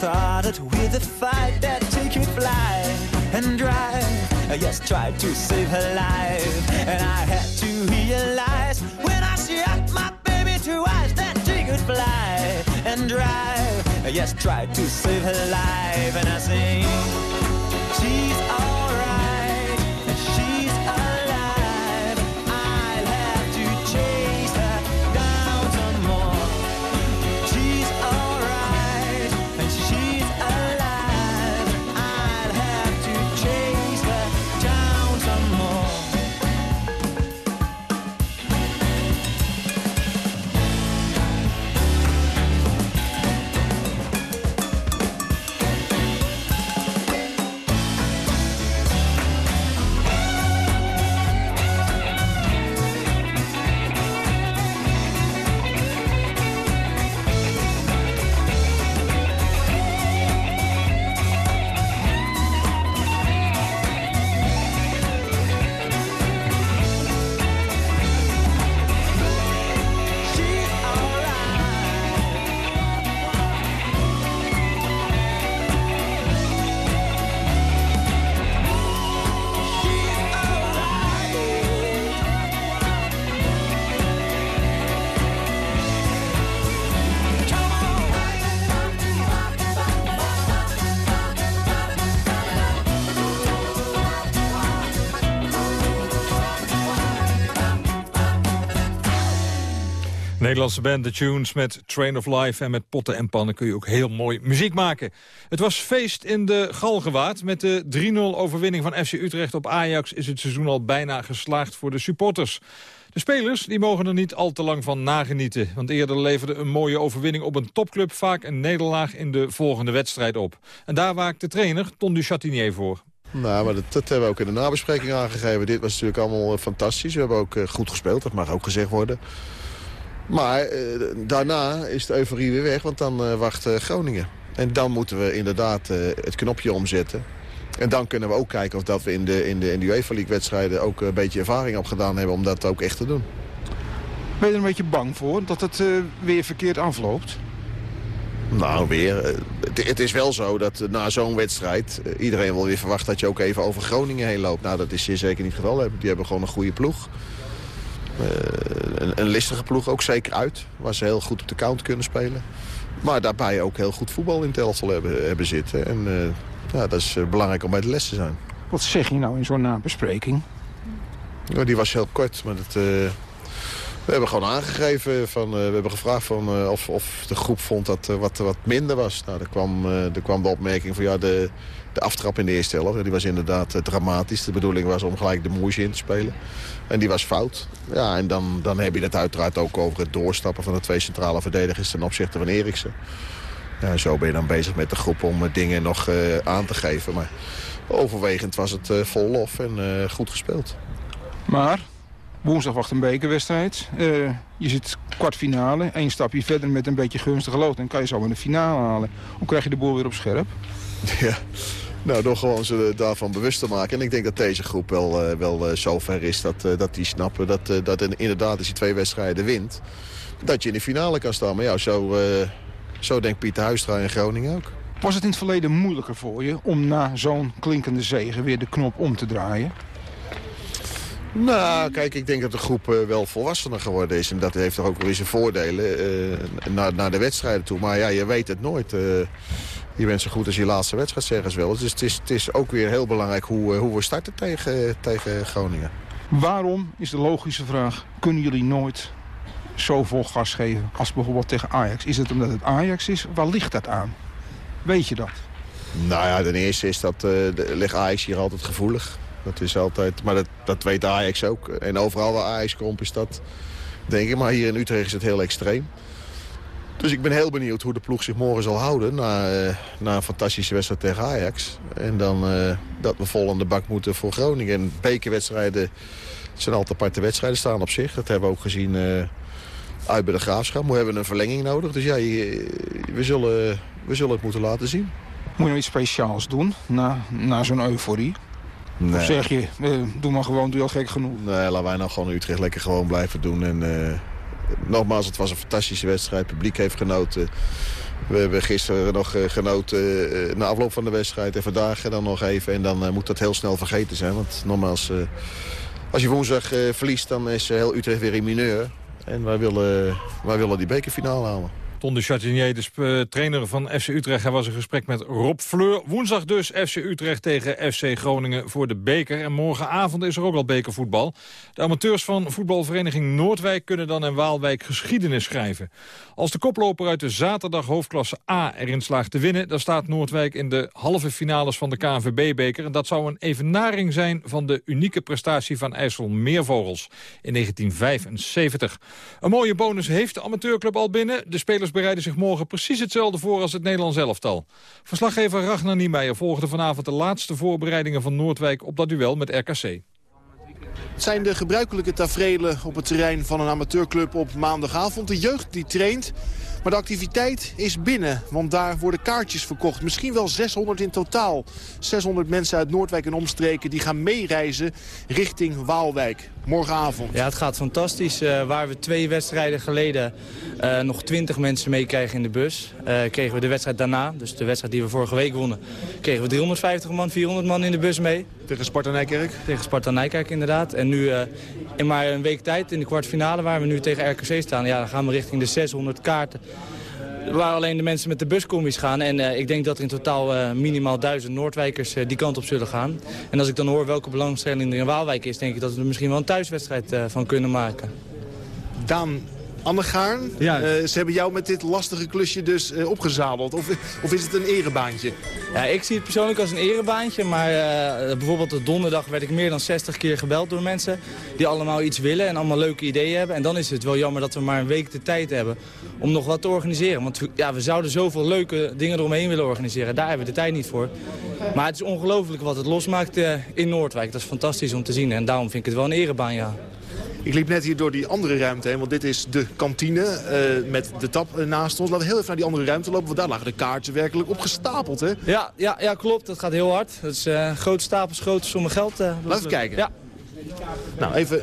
that with a fight that she could fly and drive. Just tried to save her life, and I had to realize when I shot my baby eyes that she could fly and drive. Just tried to save her life, and I sing, Nederlandse band The Tunes met Train of Life en met potten en pannen kun je ook heel mooi muziek maken. Het was feest in de Galgenwaard. Met de 3-0 overwinning van FC Utrecht op Ajax is het seizoen al bijna geslaagd voor de supporters. De spelers die mogen er niet al te lang van nagenieten. Want eerder leverde een mooie overwinning op een topclub vaak een nederlaag in de volgende wedstrijd op. En daar waakt de trainer Ton du Chatinier voor. Nou, maar dat, dat hebben we ook in de nabespreking aangegeven. Dit was natuurlijk allemaal eh, fantastisch. We hebben ook eh, goed gespeeld, dat mag ook gezegd worden. Maar eh, daarna is de euforie weer weg, want dan eh, wacht eh, Groningen. En dan moeten we inderdaad het knopje omzetten. En dan kunnen we ook kijken of dat we in de, in de, in de UEFA League wedstrijden ook een beetje ervaring opgedaan hebben om dat ook echt te doen. Ben je er een beetje bang voor dat het weer verkeerd afloopt? Nou, weer. Het, het is wel zo dat na zo'n wedstrijd iedereen wel weer verwacht dat je ook even over Groningen heen loopt. Nou, dat is zeer zeker niet het geval. Die hebben gewoon een goede ploeg. Eh, een, een listige ploeg, ook zeker uit. Waar ze heel goed op de count kunnen spelen. Maar daarbij ook heel goed voetbal in het elftal hebben, hebben zitten. En eh, ja, dat is eh, belangrijk om bij de les te zijn. Wat zeg je nou in zo'n nabespreking? Nou, die was heel kort, maar dat, we hebben gewoon aangegeven, van, we hebben gevraagd van, of, of de groep vond dat wat, wat minder was. Nou, er, kwam, er kwam de opmerking van ja, de, de aftrap in de eerste helft, die was inderdaad eh, dramatisch. De bedoeling was om gelijk de moeise in te spelen. En die was fout. Ja, en dan, dan heb je het uiteraard ook over het doorstappen van de twee centrale verdedigers ten opzichte van Eriksen. Ja, zo ben je dan bezig met de groep om eh, dingen nog eh, aan te geven. Maar overwegend was het vol lof en goed gespeeld. Maar woensdag wacht een bekerwedstrijd. Je zit kwartfinale. één stapje verder met een beetje gunstige lood. Dan kan je zo in de finale halen. Hoe krijg je de boel weer op scherp? Ja, nou, door gewoon ze daarvan bewust te maken. En ik denk dat deze groep wel, eh, wel eh, zo ver is dat, eh, dat die snappen dat, dat in- inderdaad als je twee wedstrijden wint... dat je in de finale kan staan. Maar ja, zo, zo denkt Pieter Huistra in Groningen ook. Was het in het verleden moeilijker voor je om na zo'n klinkende zege weer de knop om te draaien? Nou, kijk, ik denk dat de groep wel volwassener geworden is. En dat heeft er ook wel weer zijn voordelen eh, naar, naar de wedstrijden toe. Maar ja, je weet het nooit. Je bent zo goed als je laatste wedstrijd, zeggen ze wel. Dus het is, het is ook weer heel belangrijk hoe, eh, hoe we starten tegen, tegen Groningen. Waarom, is de logische vraag, kunnen jullie nooit zo vol gas geven als bijvoorbeeld tegen Ajax? Is het omdat het Ajax is? Waar ligt dat aan? Weet je dat? Nou ja, ten eerste is dat, eh, de, ligt Ajax hier altijd gevoelig. Dat is altijd, maar dat, dat weet Ajax ook. En overal waar Ajax komt is dat, denk ik. Maar hier in Utrecht is het heel extreem. Dus ik ben heel benieuwd hoe de ploeg zich morgen zal houden... na, eh, na een fantastische wedstrijd tegen Ajax. En dan eh, dat we vol aan de bak moeten voor Groningen. En bekerwedstrijden zijn altijd aparte wedstrijden staan op zich. Dat hebben we ook gezien eh, uit bij de Graafschap. We hebben een verlenging nodig. Dus ja, je- we, zullen, we zullen het moeten laten zien. Moet je nou iets speciaals doen na, na zo'n euforie? Nee. Of zeg je, doe maar gewoon, doe al gek genoeg. Nee, laten wij nou gewoon Utrecht lekker gewoon blijven doen. En, nogmaals, het was een fantastische wedstrijd. Het publiek heeft genoten. We hebben gisteren nog eh, genoten eh, na afloop van de wedstrijd. En vandaag dan nog even. En dan eh, moet dat heel snel vergeten zijn. Want nogmaals, als je woensdag verliest, dan is heel Utrecht weer in mineur. En wij willen, wij willen die bekerfinale halen. Ton de de eh, trainer van FC Utrecht. Hij was in gesprek met Rob Fleur. Woensdag dus FC Utrecht tegen FC Groningen voor de beker. En morgenavond is er ook al bekervoetbal. De amateurs van voetbalvereniging Noordwijk kunnen dan in Waalwijk geschiedenis schrijven. Als de koploper uit de zaterdag hoofdklasse A erin slaagt te winnen... dan staat Noordwijk in de halve finales van de KNVB-beker. En dat zou een evenaring zijn van de unieke prestatie van IJsselmeervogels in 1975. Een mooie bonus heeft de amateurclub al binnen. De spelers bereiden zich morgen precies hetzelfde voor als het Nederlands elftal. Verslaggever Ragnar Niemeyer volgde vanavond de laatste voorbereidingen van Noordwijk op dat duel met RKC. Het zijn de gebruikelijke taferelen op het terrein van een amateurclub op maandagavond. De jeugd die traint, maar de activiteit is binnen. Want daar worden kaartjes verkocht. Misschien wel 600 in totaal. 600 mensen uit Noordwijk en omstreken die gaan meereizen richting Waalwijk. Morgenavond. Ja, het gaat fantastisch. Eh, waar we twee wedstrijden geleden eh, nog 20 mensen meekregen in de bus... eh, kregen we de wedstrijd daarna, dus de wedstrijd die we vorige week wonnen... kregen we 350 man, 400 man in de bus mee. Tegen Sparta Nijkerk? Tegen Sparta Nijkerk, inderdaad. En nu in maar een week tijd, in de kwartfinale waar we nu tegen RKC staan... Ja, dan gaan we richting de 600 kaarten. Waar alleen de mensen met de buscombi's gaan. En eh, ik denk dat er in totaal eh, minimaal duizend Noordwijkers eh, die kant op zullen gaan. En als ik dan hoor welke belangstelling er in Waalwijk is... denk ik dat we er misschien wel een thuiswedstrijd eh, van kunnen maken. Daan Annegaarn, Ja. eh, ze hebben jou met dit lastige klusje dus eh, opgezadeld. Of, of is het een erebaantje? Ja, ik zie het persoonlijk als een erebaantje, maar eh, bijvoorbeeld op donderdag werd ik meer dan 60 keer gebeld door mensen die allemaal iets willen en allemaal leuke ideeën hebben. En dan is het wel jammer dat we maar een week de tijd hebben om nog wat te organiseren. Want ja, we zouden zoveel leuke dingen eromheen willen organiseren. Daar hebben we de tijd niet voor. Maar het is ongelooflijk wat het losmaakt in Noordwijk. Dat is fantastisch om te zien en daarom vind ik het wel een erebaan, ja. Ik liep net hier door die andere ruimte heen, want dit is de kantine eh, met de tap eh, naast ons. Laten we heel even naar die andere ruimte lopen, want daar lagen de kaartjes werkelijk opgestapeld, hè? Ja, ja, ja klopt. Dat gaat heel hard. Dat is eh, grote stapels, grote sommen geld. Laten we kijken. Ja. Nou, even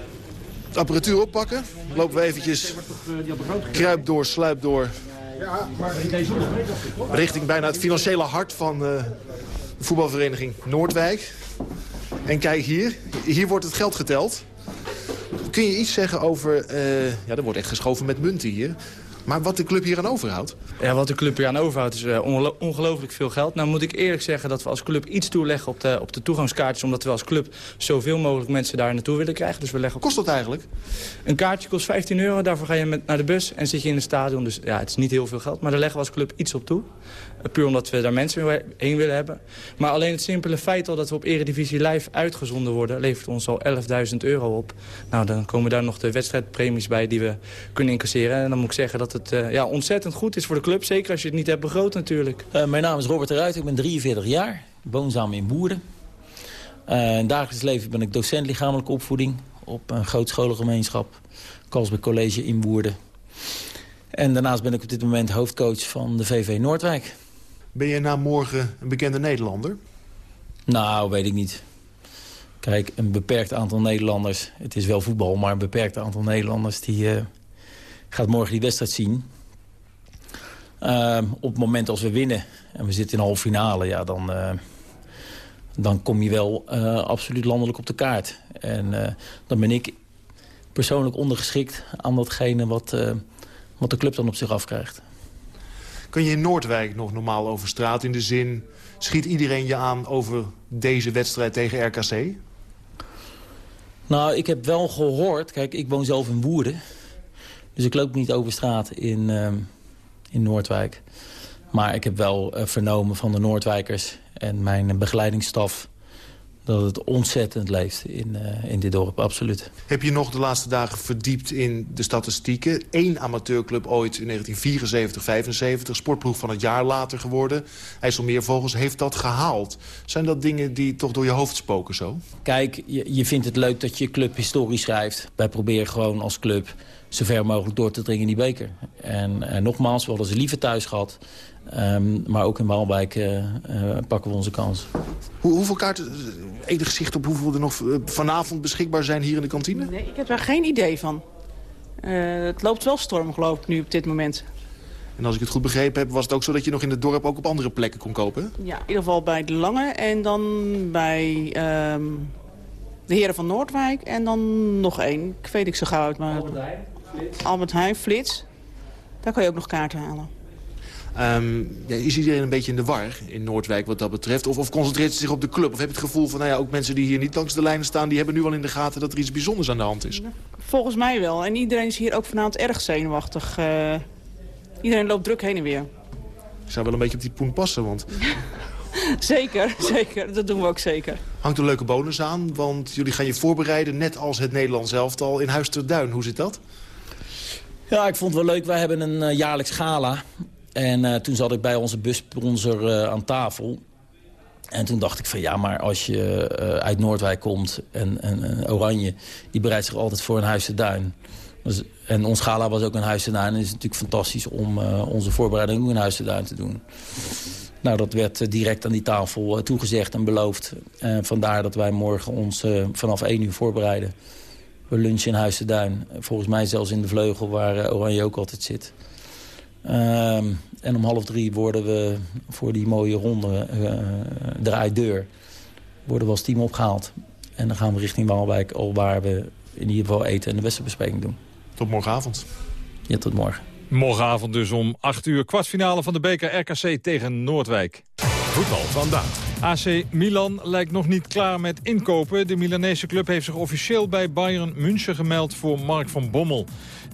de apparatuur oppakken. Lopen we eventjes kruip door, sluip door. Richting bijna het financiële hart van de voetbalvereniging Noordwijk. En kijk hier, hier wordt het geld geteld. Kun je iets zeggen over... eh, ja, er wordt echt geschoven met munten hier. Maar wat de club hier aan overhoudt? Ja, wat de club hier aan overhoudt is eh, onge- ongelooflijk veel geld. Nou moet ik eerlijk zeggen dat we als club iets toeleggen op de, op de toegangskaartjes... omdat we als club zoveel mogelijk mensen daar naartoe willen krijgen. Dus we leggen Kost dat eigenlijk? Een kaartje kost 15 euro, daarvoor ga je met, naar de bus en zit je in het stadion. Dus ja, het is niet heel veel geld, maar daar leggen we als club iets op toe. Puur omdat we daar mensen heen willen hebben. Maar alleen het simpele feit al dat we op Eredivisie Live uitgezonden worden... levert ons al 11.000 euro op. Nou, dan komen daar nog de wedstrijdpremies bij die we kunnen incasseren. En dan moet ik zeggen dat het eh, ja, ontzettend goed is voor de club. Zeker als je het niet hebt begroot natuurlijk. Eh, mijn naam is Robert de ik ben 43 jaar, woonzaam in Boeren. Eh, in dagelijks leven ben ik docent lichamelijke opvoeding op een groot scholengemeenschap, Kalsbeek College in Boerden. En daarnaast ben ik op dit moment hoofdcoach van de VV Noordwijk. Ben je na morgen een bekende Nederlander? Nou, weet ik niet. Kijk, een beperkt aantal Nederlanders, het is wel voetbal, maar een beperkt aantal Nederlanders die eh, gaat morgen die wedstrijd zien. Ehm, op het moment als we winnen en we zitten in de halve finale, ja, dan, eh, dan kom je wel eh, absoluut landelijk op de kaart. En dan ben ik persoonlijk ondergeschikt aan datgene wat, wat de club dan op zich afkrijgt. Kun je in Noordwijk nog normaal over straat in de zin... schiet iedereen je aan over deze wedstrijd tegen RKC? Nou, ik heb wel gehoord... Kijk, ik woon zelf in Woerden. Dus ik loop niet over straat in, ehm, in Noordwijk. Maar ik heb wel eh, vernomen van de Noordwijkers en mijn begeleidingsstaf... dat het ontzettend leeft in, eh, in dit dorp, absoluut. Heb je nog de laatste dagen verdiept in de statistieken? Eén amateurclub ooit in 1974, 75, sportploeg van het jaar later geworden. IJsselmeervogels heeft dat gehaald. Zijn dat dingen die toch door je hoofd spoken zo? Kijk, je, je vindt het leuk dat je club historie schrijft. Wij proberen gewoon als club zo ver mogelijk door te dringen in die beker. En, en nogmaals, we hadden ze liever thuis gehad. Ehm, maar ook in Waalwijk eh, eh, pakken we onze kans. Hoe, hoeveel kaarten, eh, enig zicht op hoeveel er nog vanavond beschikbaar zijn hier in de kantine? Nee, ik heb daar geen idee van. Eh, het loopt wel storm, geloof ik, nu op dit moment. En als ik het goed begrepen heb, was het ook zo dat je nog in het dorp ook op andere plekken kon kopen? Ja, in ieder geval bij De Lange en dan bij ehm, de Heren van Noordwijk. En dan nog één, ik weet ik zo gauw uit, maar... Albert Heijn, Flits. Albert Heijn, Flits. Daar kan je ook nog kaarten halen. Ehm, ja, is iedereen een beetje in de war in Noordwijk wat dat betreft? Of, of concentreert het zich op de club? Of heb je het gevoel van, nou ja, ook mensen die hier niet langs de lijnen staan... die hebben nu al in de gaten dat er iets bijzonders aan de hand is? Volgens mij wel. En iedereen is hier ook vanavond erg zenuwachtig. Eh, iedereen loopt druk heen en weer. Ik zou wel een beetje op die poen passen, want zeker, zeker. Dat doen we ook zeker. hangt een leuke bonus aan. Want jullie gaan je voorbereiden, net als het Nederlands elftal, in Huis ter Duin. Hoe zit dat? Ja, ik vond het wel leuk. Wij hebben een eh, jaarlijks gala. En eh, toen zat ik bij onze bussponsor eh, aan tafel. En toen dacht ik van ja, maar als je eh, uit Noordwijk komt en, Oranje... die bereidt zich altijd voor een Huis te Duin. Dus, en ons gala was ook een Huis te Duin. En het is natuurlijk fantastisch om onze voorbereiding in Huis te Duin te doen. Nou, dat werd direct aan die tafel toegezegd en beloofd. Vandaar dat wij morgen ons vanaf 1 uur voorbereiden. We lunchen in Huis te Duin. Volgens mij zelfs in de vleugel waar Oranje ook altijd zit. Ehm, en om half drie worden we voor die mooie ronde eh draaideur... worden we als team opgehaald. En dan gaan we richting Waalwijk, al waar we in ieder geval eten en de wedstrijdbespreking doen. Tot morgenavond. Ja, tot morgen. Morgenavond dus om 8 uur kwartfinale van de beker RKC tegen Noordwijk. Voetbal vandaag. AC Milan lijkt nog niet klaar met inkopen. De Milanese club heeft zich officieel bij Bayern München gemeld voor Mark van Bommel.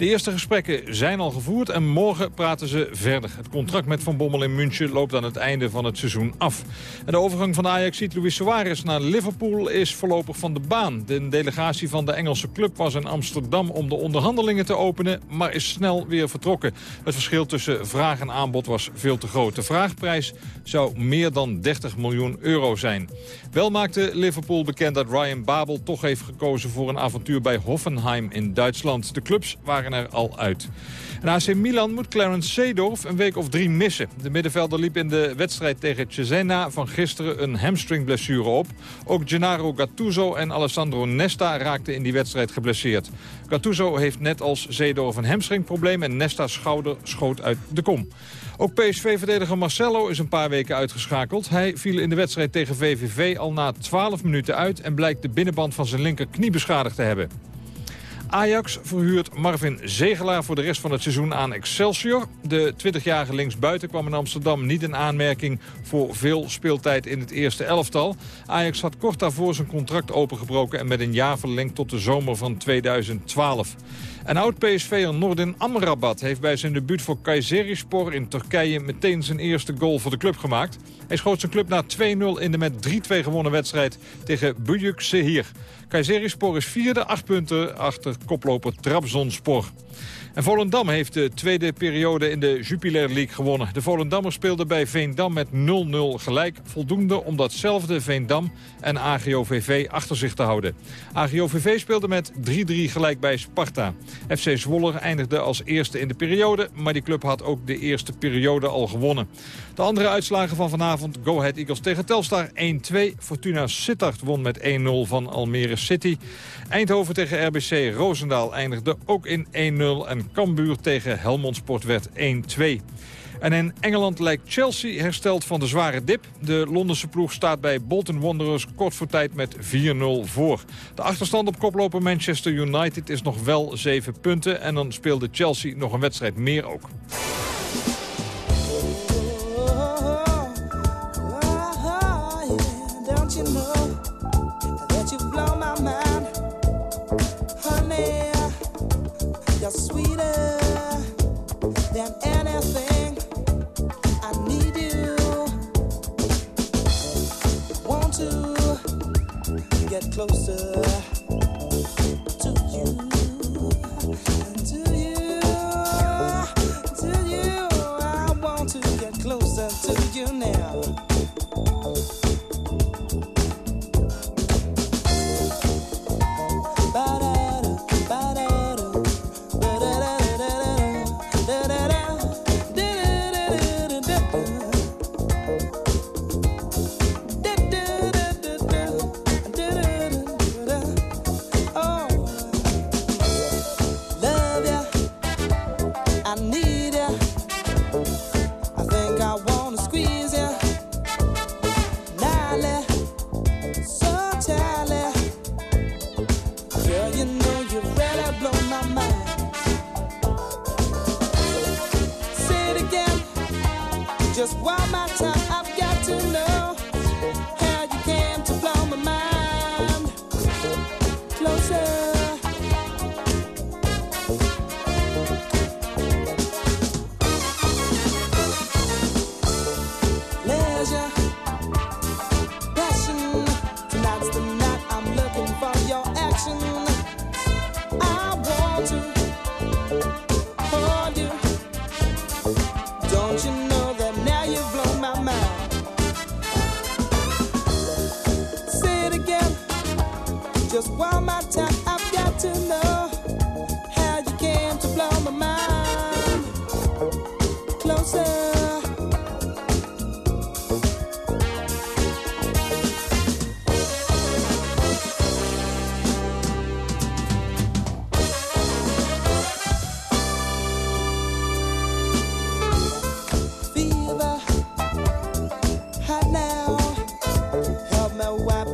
De eerste gesprekken zijn al gevoerd en morgen praten ze verder. Het contract met Van Bommel in München loopt aan het einde van het seizoen af. En de overgang van de Ajax-ziet Luis Suarez naar Liverpool is voorlopig van de baan. De delegatie van de Engelse club was in Amsterdam om de onderhandelingen te openen, maar is snel weer vertrokken. Het verschil tussen vraag en aanbod was veel te groot. De vraagprijs zou meer dan 30 miljoen euro zijn. Wel maakte Liverpool bekend dat Ryan Babel toch heeft gekozen voor een avontuur bij Hoffenheim in Duitsland. De clubs waren er al uit. En AC Milan moet Clarence Seedorf een week of drie missen. De middenvelder liep in de wedstrijd tegen Cesena van gisteren een hamstringblessure op. Ook Gennaro Gattuso en Alessandro Nesta raakten in die wedstrijd geblesseerd. Gattuso heeft net als Seedorf een hamstringprobleem en Nesta's schouder schoot uit de kom. Ook PSV-verdediger Marcelo is een paar weken uitgeschakeld. Hij viel in de wedstrijd tegen VVV al na 12 minuten uit... en blijkt de binnenband van zijn linkerknie beschadigd te hebben. Ajax verhuurt Marvin Zegelaar voor de rest van het seizoen aan Excelsior. De 20-jarige linksbuiten kwam in Amsterdam niet in aanmerking voor veel speeltijd in het eerste elftal. Ajax had kort daarvoor zijn contract opengebroken en met een jaar verlengd tot de zomer van 2012. En oud-PSV'er Nordin Amrabat heeft bij zijn debuut voor Kayserispor in Turkije meteen zijn eerste goal voor de club gemaakt. Hij schoot zijn club na 2-0 in de met 3-2 gewonnen wedstrijd tegen Büyük Sehir. Kayserispor is vierde, acht punten achter koploper Trabzonspor. En Volendam heeft de tweede periode in de Jupiler League gewonnen. De Volendammers speelden bij Veendam met 0-0 gelijk. Voldoende om datzelfde Veendam en AGOVV achter zich te houden. AGOVV speelde met 3-3 gelijk bij Sparta. FC Zwolle eindigde als eerste in de periode... maar die club had ook de eerste periode al gewonnen. De andere uitslagen van vanavond... Go Ahead Eagles tegen Telstar 1-2. Fortuna Sittard won met 1-0 van Almere City. Eindhoven tegen RBC Roosendaal eindigde ook in 1-0... en Cambuur tegen Helmond Sport werd 1-2. En in Engeland lijkt Chelsea hersteld van de zware dip. De Londense ploeg staat bij Bolton Wanderers kort voor tijd met 4-0 voor. De achterstand op koploper Manchester United is nog wel 7 punten. En dan speelde Chelsea nog een wedstrijd meer ook. Closer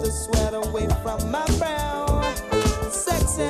the sweat away from my brow. Sexy,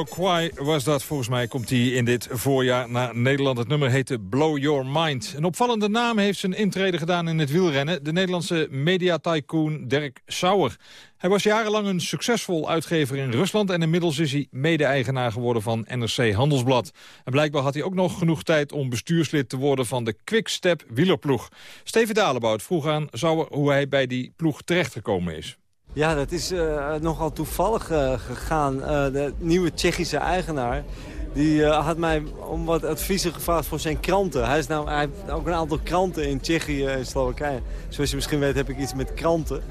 Jamiroquai was dat. Volgens mij komt hij in dit voorjaar naar Nederland. Het nummer heette Blow Your Mind. Een opvallende naam heeft zijn intrede gedaan in het wielrennen. De Nederlandse mediatycoon Dirk Sauer. Hij was jarenlang een succesvol uitgever in Rusland... en inmiddels is hij mede-eigenaar geworden van NRC Handelsblad. En blijkbaar had hij ook nog genoeg tijd om bestuurslid te worden... van de Quickstep wielerploeg. Steven Dalebout vroeg aan Sauer hoe hij bij die ploeg terechtgekomen is. Ja, dat is eh, nogal toevallig eh, gegaan. Eh, de nieuwe Tsjechische eigenaar die had mij om wat adviezen gevraagd voor zijn kranten. Hij, is nou, hij heeft ook een aantal kranten in Tsjechië en Slowakije. Zoals je misschien weet heb ik iets met kranten.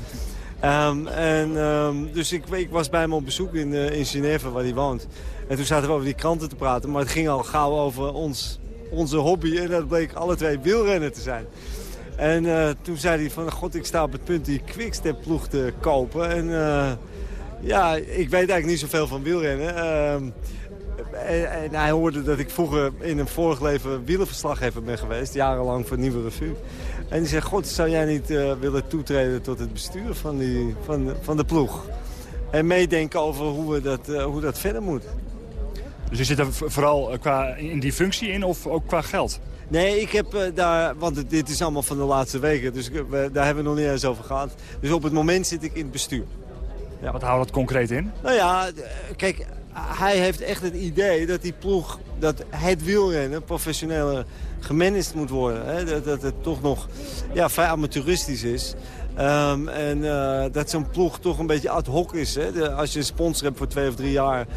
Ehm, en, ehm, dus ik, ik was bij hem op bezoek in, in Genève, waar hij woont. En toen zaten we over die kranten te praten. Maar het ging al gauw over ons, onze hobby. En dat bleek alle twee wielrennen te zijn. En eh, toen zei hij van, god, ik sta op het punt die Quickstep-ploeg te kopen. En eh, ja, ik weet eigenlijk niet zoveel van wielrennen. Ehm, en, hij hoorde dat ik vroeger in een vorig leven wielerverslaggever ben geweest. Jarenlang voor Nieuwe Revue. En die zei, god, zou jij niet eh, willen toetreden tot het bestuur van, die, van, van de ploeg? En meedenken over hoe, we dat, hoe dat verder moet. Dus je zit er vooral qua, in die functie in of ook qua geld? Nee, ik heb eh, daar, want dit is allemaal van de laatste weken, dus we- daar hebben we nog niet eens over gehad. Dus op het moment zit ik in het bestuur. Ja. Wat houdt dat concreet in? Nou ja, d- kijk, hij heeft echt het idee dat die ploeg, dat het wielrennen professionele gemanaged moet worden. Hè? Dat, dat het toch nog ja, vrij amateuristisch is. Ehm, en eh, dat zo'n ploeg toch een beetje ad hoc is. Hè? De- als je een sponsor hebt voor twee of drie jaar.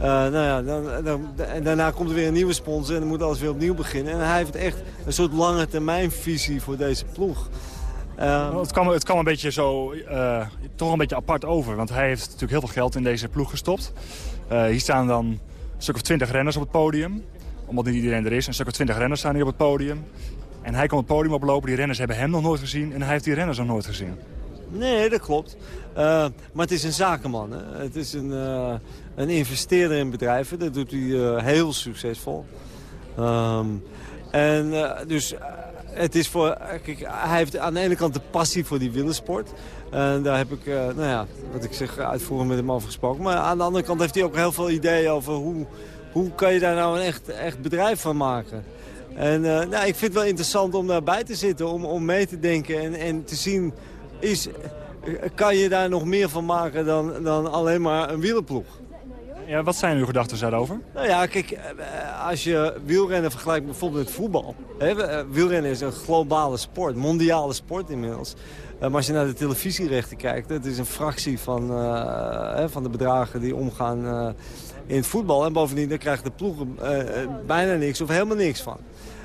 Eh, nou ja, dan, dan, en daarna komt er weer een nieuwe sponsor en dan moet alles weer opnieuw beginnen. En hij heeft echt een soort lange termijn visie voor deze ploeg. Ehm, het, kwam, het kwam een beetje zo, eh, toch een beetje apart over. Want hij heeft natuurlijk heel veel geld in deze ploeg gestopt. Eh, hier staan dan een stuk of twintig renners op het podium. Omdat niet iedereen er is. Een stuk of twintig renners staan hier op het podium. En hij komt het podium oplopen. Die renners hebben hem nog nooit gezien. En hij heeft die renners nog nooit gezien. Nee, dat klopt. Maar het is een zakenman. Hè? Het is een, een investeerder in bedrijven. Dat doet hij eh, heel succesvol. Ehm, en eh, dus eh, het is voor... Kijk, hij heeft aan de ene kant de passie voor die wielersport. En daar heb ik, nou ja, wat ik zeg, uitvoerig met hem over gesproken. Maar aan de andere kant heeft hij ook heel veel ideeën over hoe, hoe kan je daar nou een echt, echt bedrijf van maken. En nou, ik vind het wel interessant om daarbij te zitten, om, om mee te denken en, en te zien... Is, kan je daar nog meer van maken dan, dan alleen maar een wielerploeg. Ja, wat zijn uw gedachten daarover? Nou ja, kijk, eh, als je wielrennen vergelijkt bijvoorbeeld met voetbal. Hè, eh, wielrennen is een globale sport, mondiale sport inmiddels. Eh, Maar als je naar de televisierechten kijkt, het is een fractie van, eh, van de bedragen die omgaan eh, in het voetbal. En bovendien dan krijgen de ploegen eh, eh, bijna niks of helemaal niks van.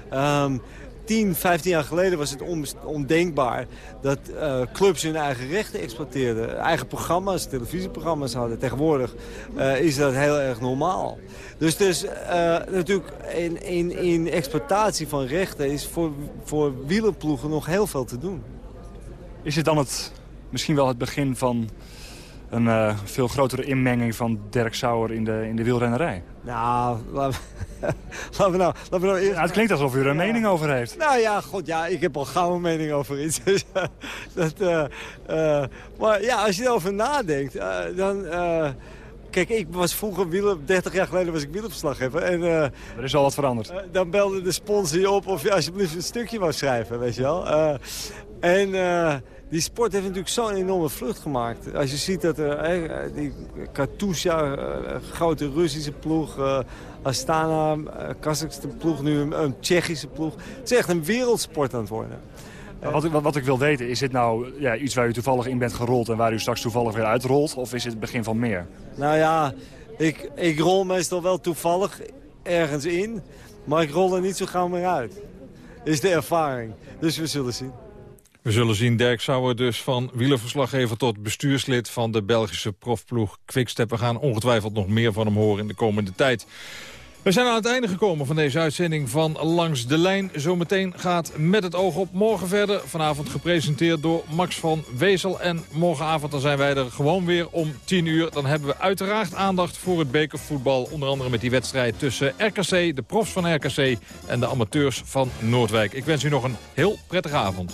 Ehm 10, 15 jaar geleden was het ondenkbaar dat eh, clubs hun eigen rechten exploiteerden. Eigen programma's, televisieprogramma's hadden. Tegenwoordig eh, is dat heel erg normaal. Dus, dus eh, natuurlijk in, in, in exploitatie van rechten is voor, voor wielerploegen nog heel veel te doen. Is het dan het, misschien wel het begin van een veel grotere inmenging van Dirk Sauer in de, in de wielrennerij? Nou, laten we, nou, laten we nou eerst... Ja, het klinkt alsof u er een mening over heeft. Nou ja, god, ja, ik heb al gauw een mening over iets. Dus, dat, eh, eh, maar ja, als je erover nadenkt, eh, dan... kijk, ik was vroeger wieler, 30 jaar geleden was ik wielerverslaggever. En, er is al wat veranderd. dan belde de sponsor je op of je alsjeblieft een stukje wou schrijven, weet je wel. En die sport heeft natuurlijk zo'n enorme vlucht gemaakt. Als je ziet dat er, eh, die Katusha, eh, grote Russische ploeg... eh, Astana, uh, ploeg, nu een, een Tsjechische ploeg. Het is echt een wereldsport aan het worden. Wat, ik- wat, wat ik wil weten, is dit nou ja, iets waar u toevallig in bent gerold... en waar u straks toevallig weer uitrolt? Of is het het begin van meer? Nou ja, ik, ik rol meestal wel toevallig ergens in, maar ik rol er niet zo gauw meer uit. Is de ervaring. Dus we zullen zien. We zullen zien, Dirk Sauer dus van wielerverslaggever tot bestuurslid van de Belgische profploeg Quickstep. We gaan ongetwijfeld nog meer van hem horen in de komende tijd. We zijn aan het einde gekomen van deze uitzending van Langs de Lijn. Zometeen gaat Met het oog op morgen verder. Vanavond gepresenteerd door Max van Wezel. En morgenavond dan zijn wij er gewoon weer om 10 uur. Dan hebben we uiteraard aandacht voor het bekervoetbal. Onder andere met die wedstrijd tussen RKC, de profs van RKC... en de amateurs van Noordwijk. Ik wens u nog een heel prettige avond.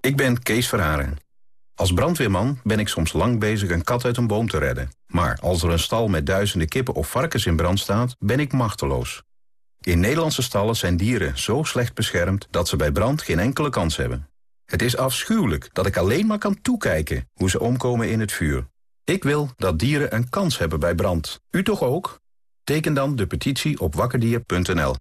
Ik ben Kees Verharen. Als brandweerman ben ik soms lang bezig een kat uit een boom te redden. Maar als er een stal met duizenden kippen of varkens in brand staat, ben ik machteloos. In Nederlandse stallen zijn dieren zo slecht beschermd dat ze bij brand geen enkele kans hebben. Het is afschuwelijk dat ik alleen maar kan toekijken hoe ze omkomen in het vuur. Ik wil dat dieren een kans hebben bij brand. U toch ook? Teken dan de petitie op wakkerdier.nl.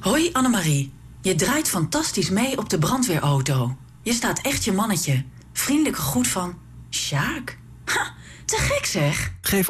Hoi Annemarie, je draait fantastisch mee op de brandweerauto. Je staat echt je mannetje. Vriendelijke groet van Sjaak. Ha, te gek zeg. Geef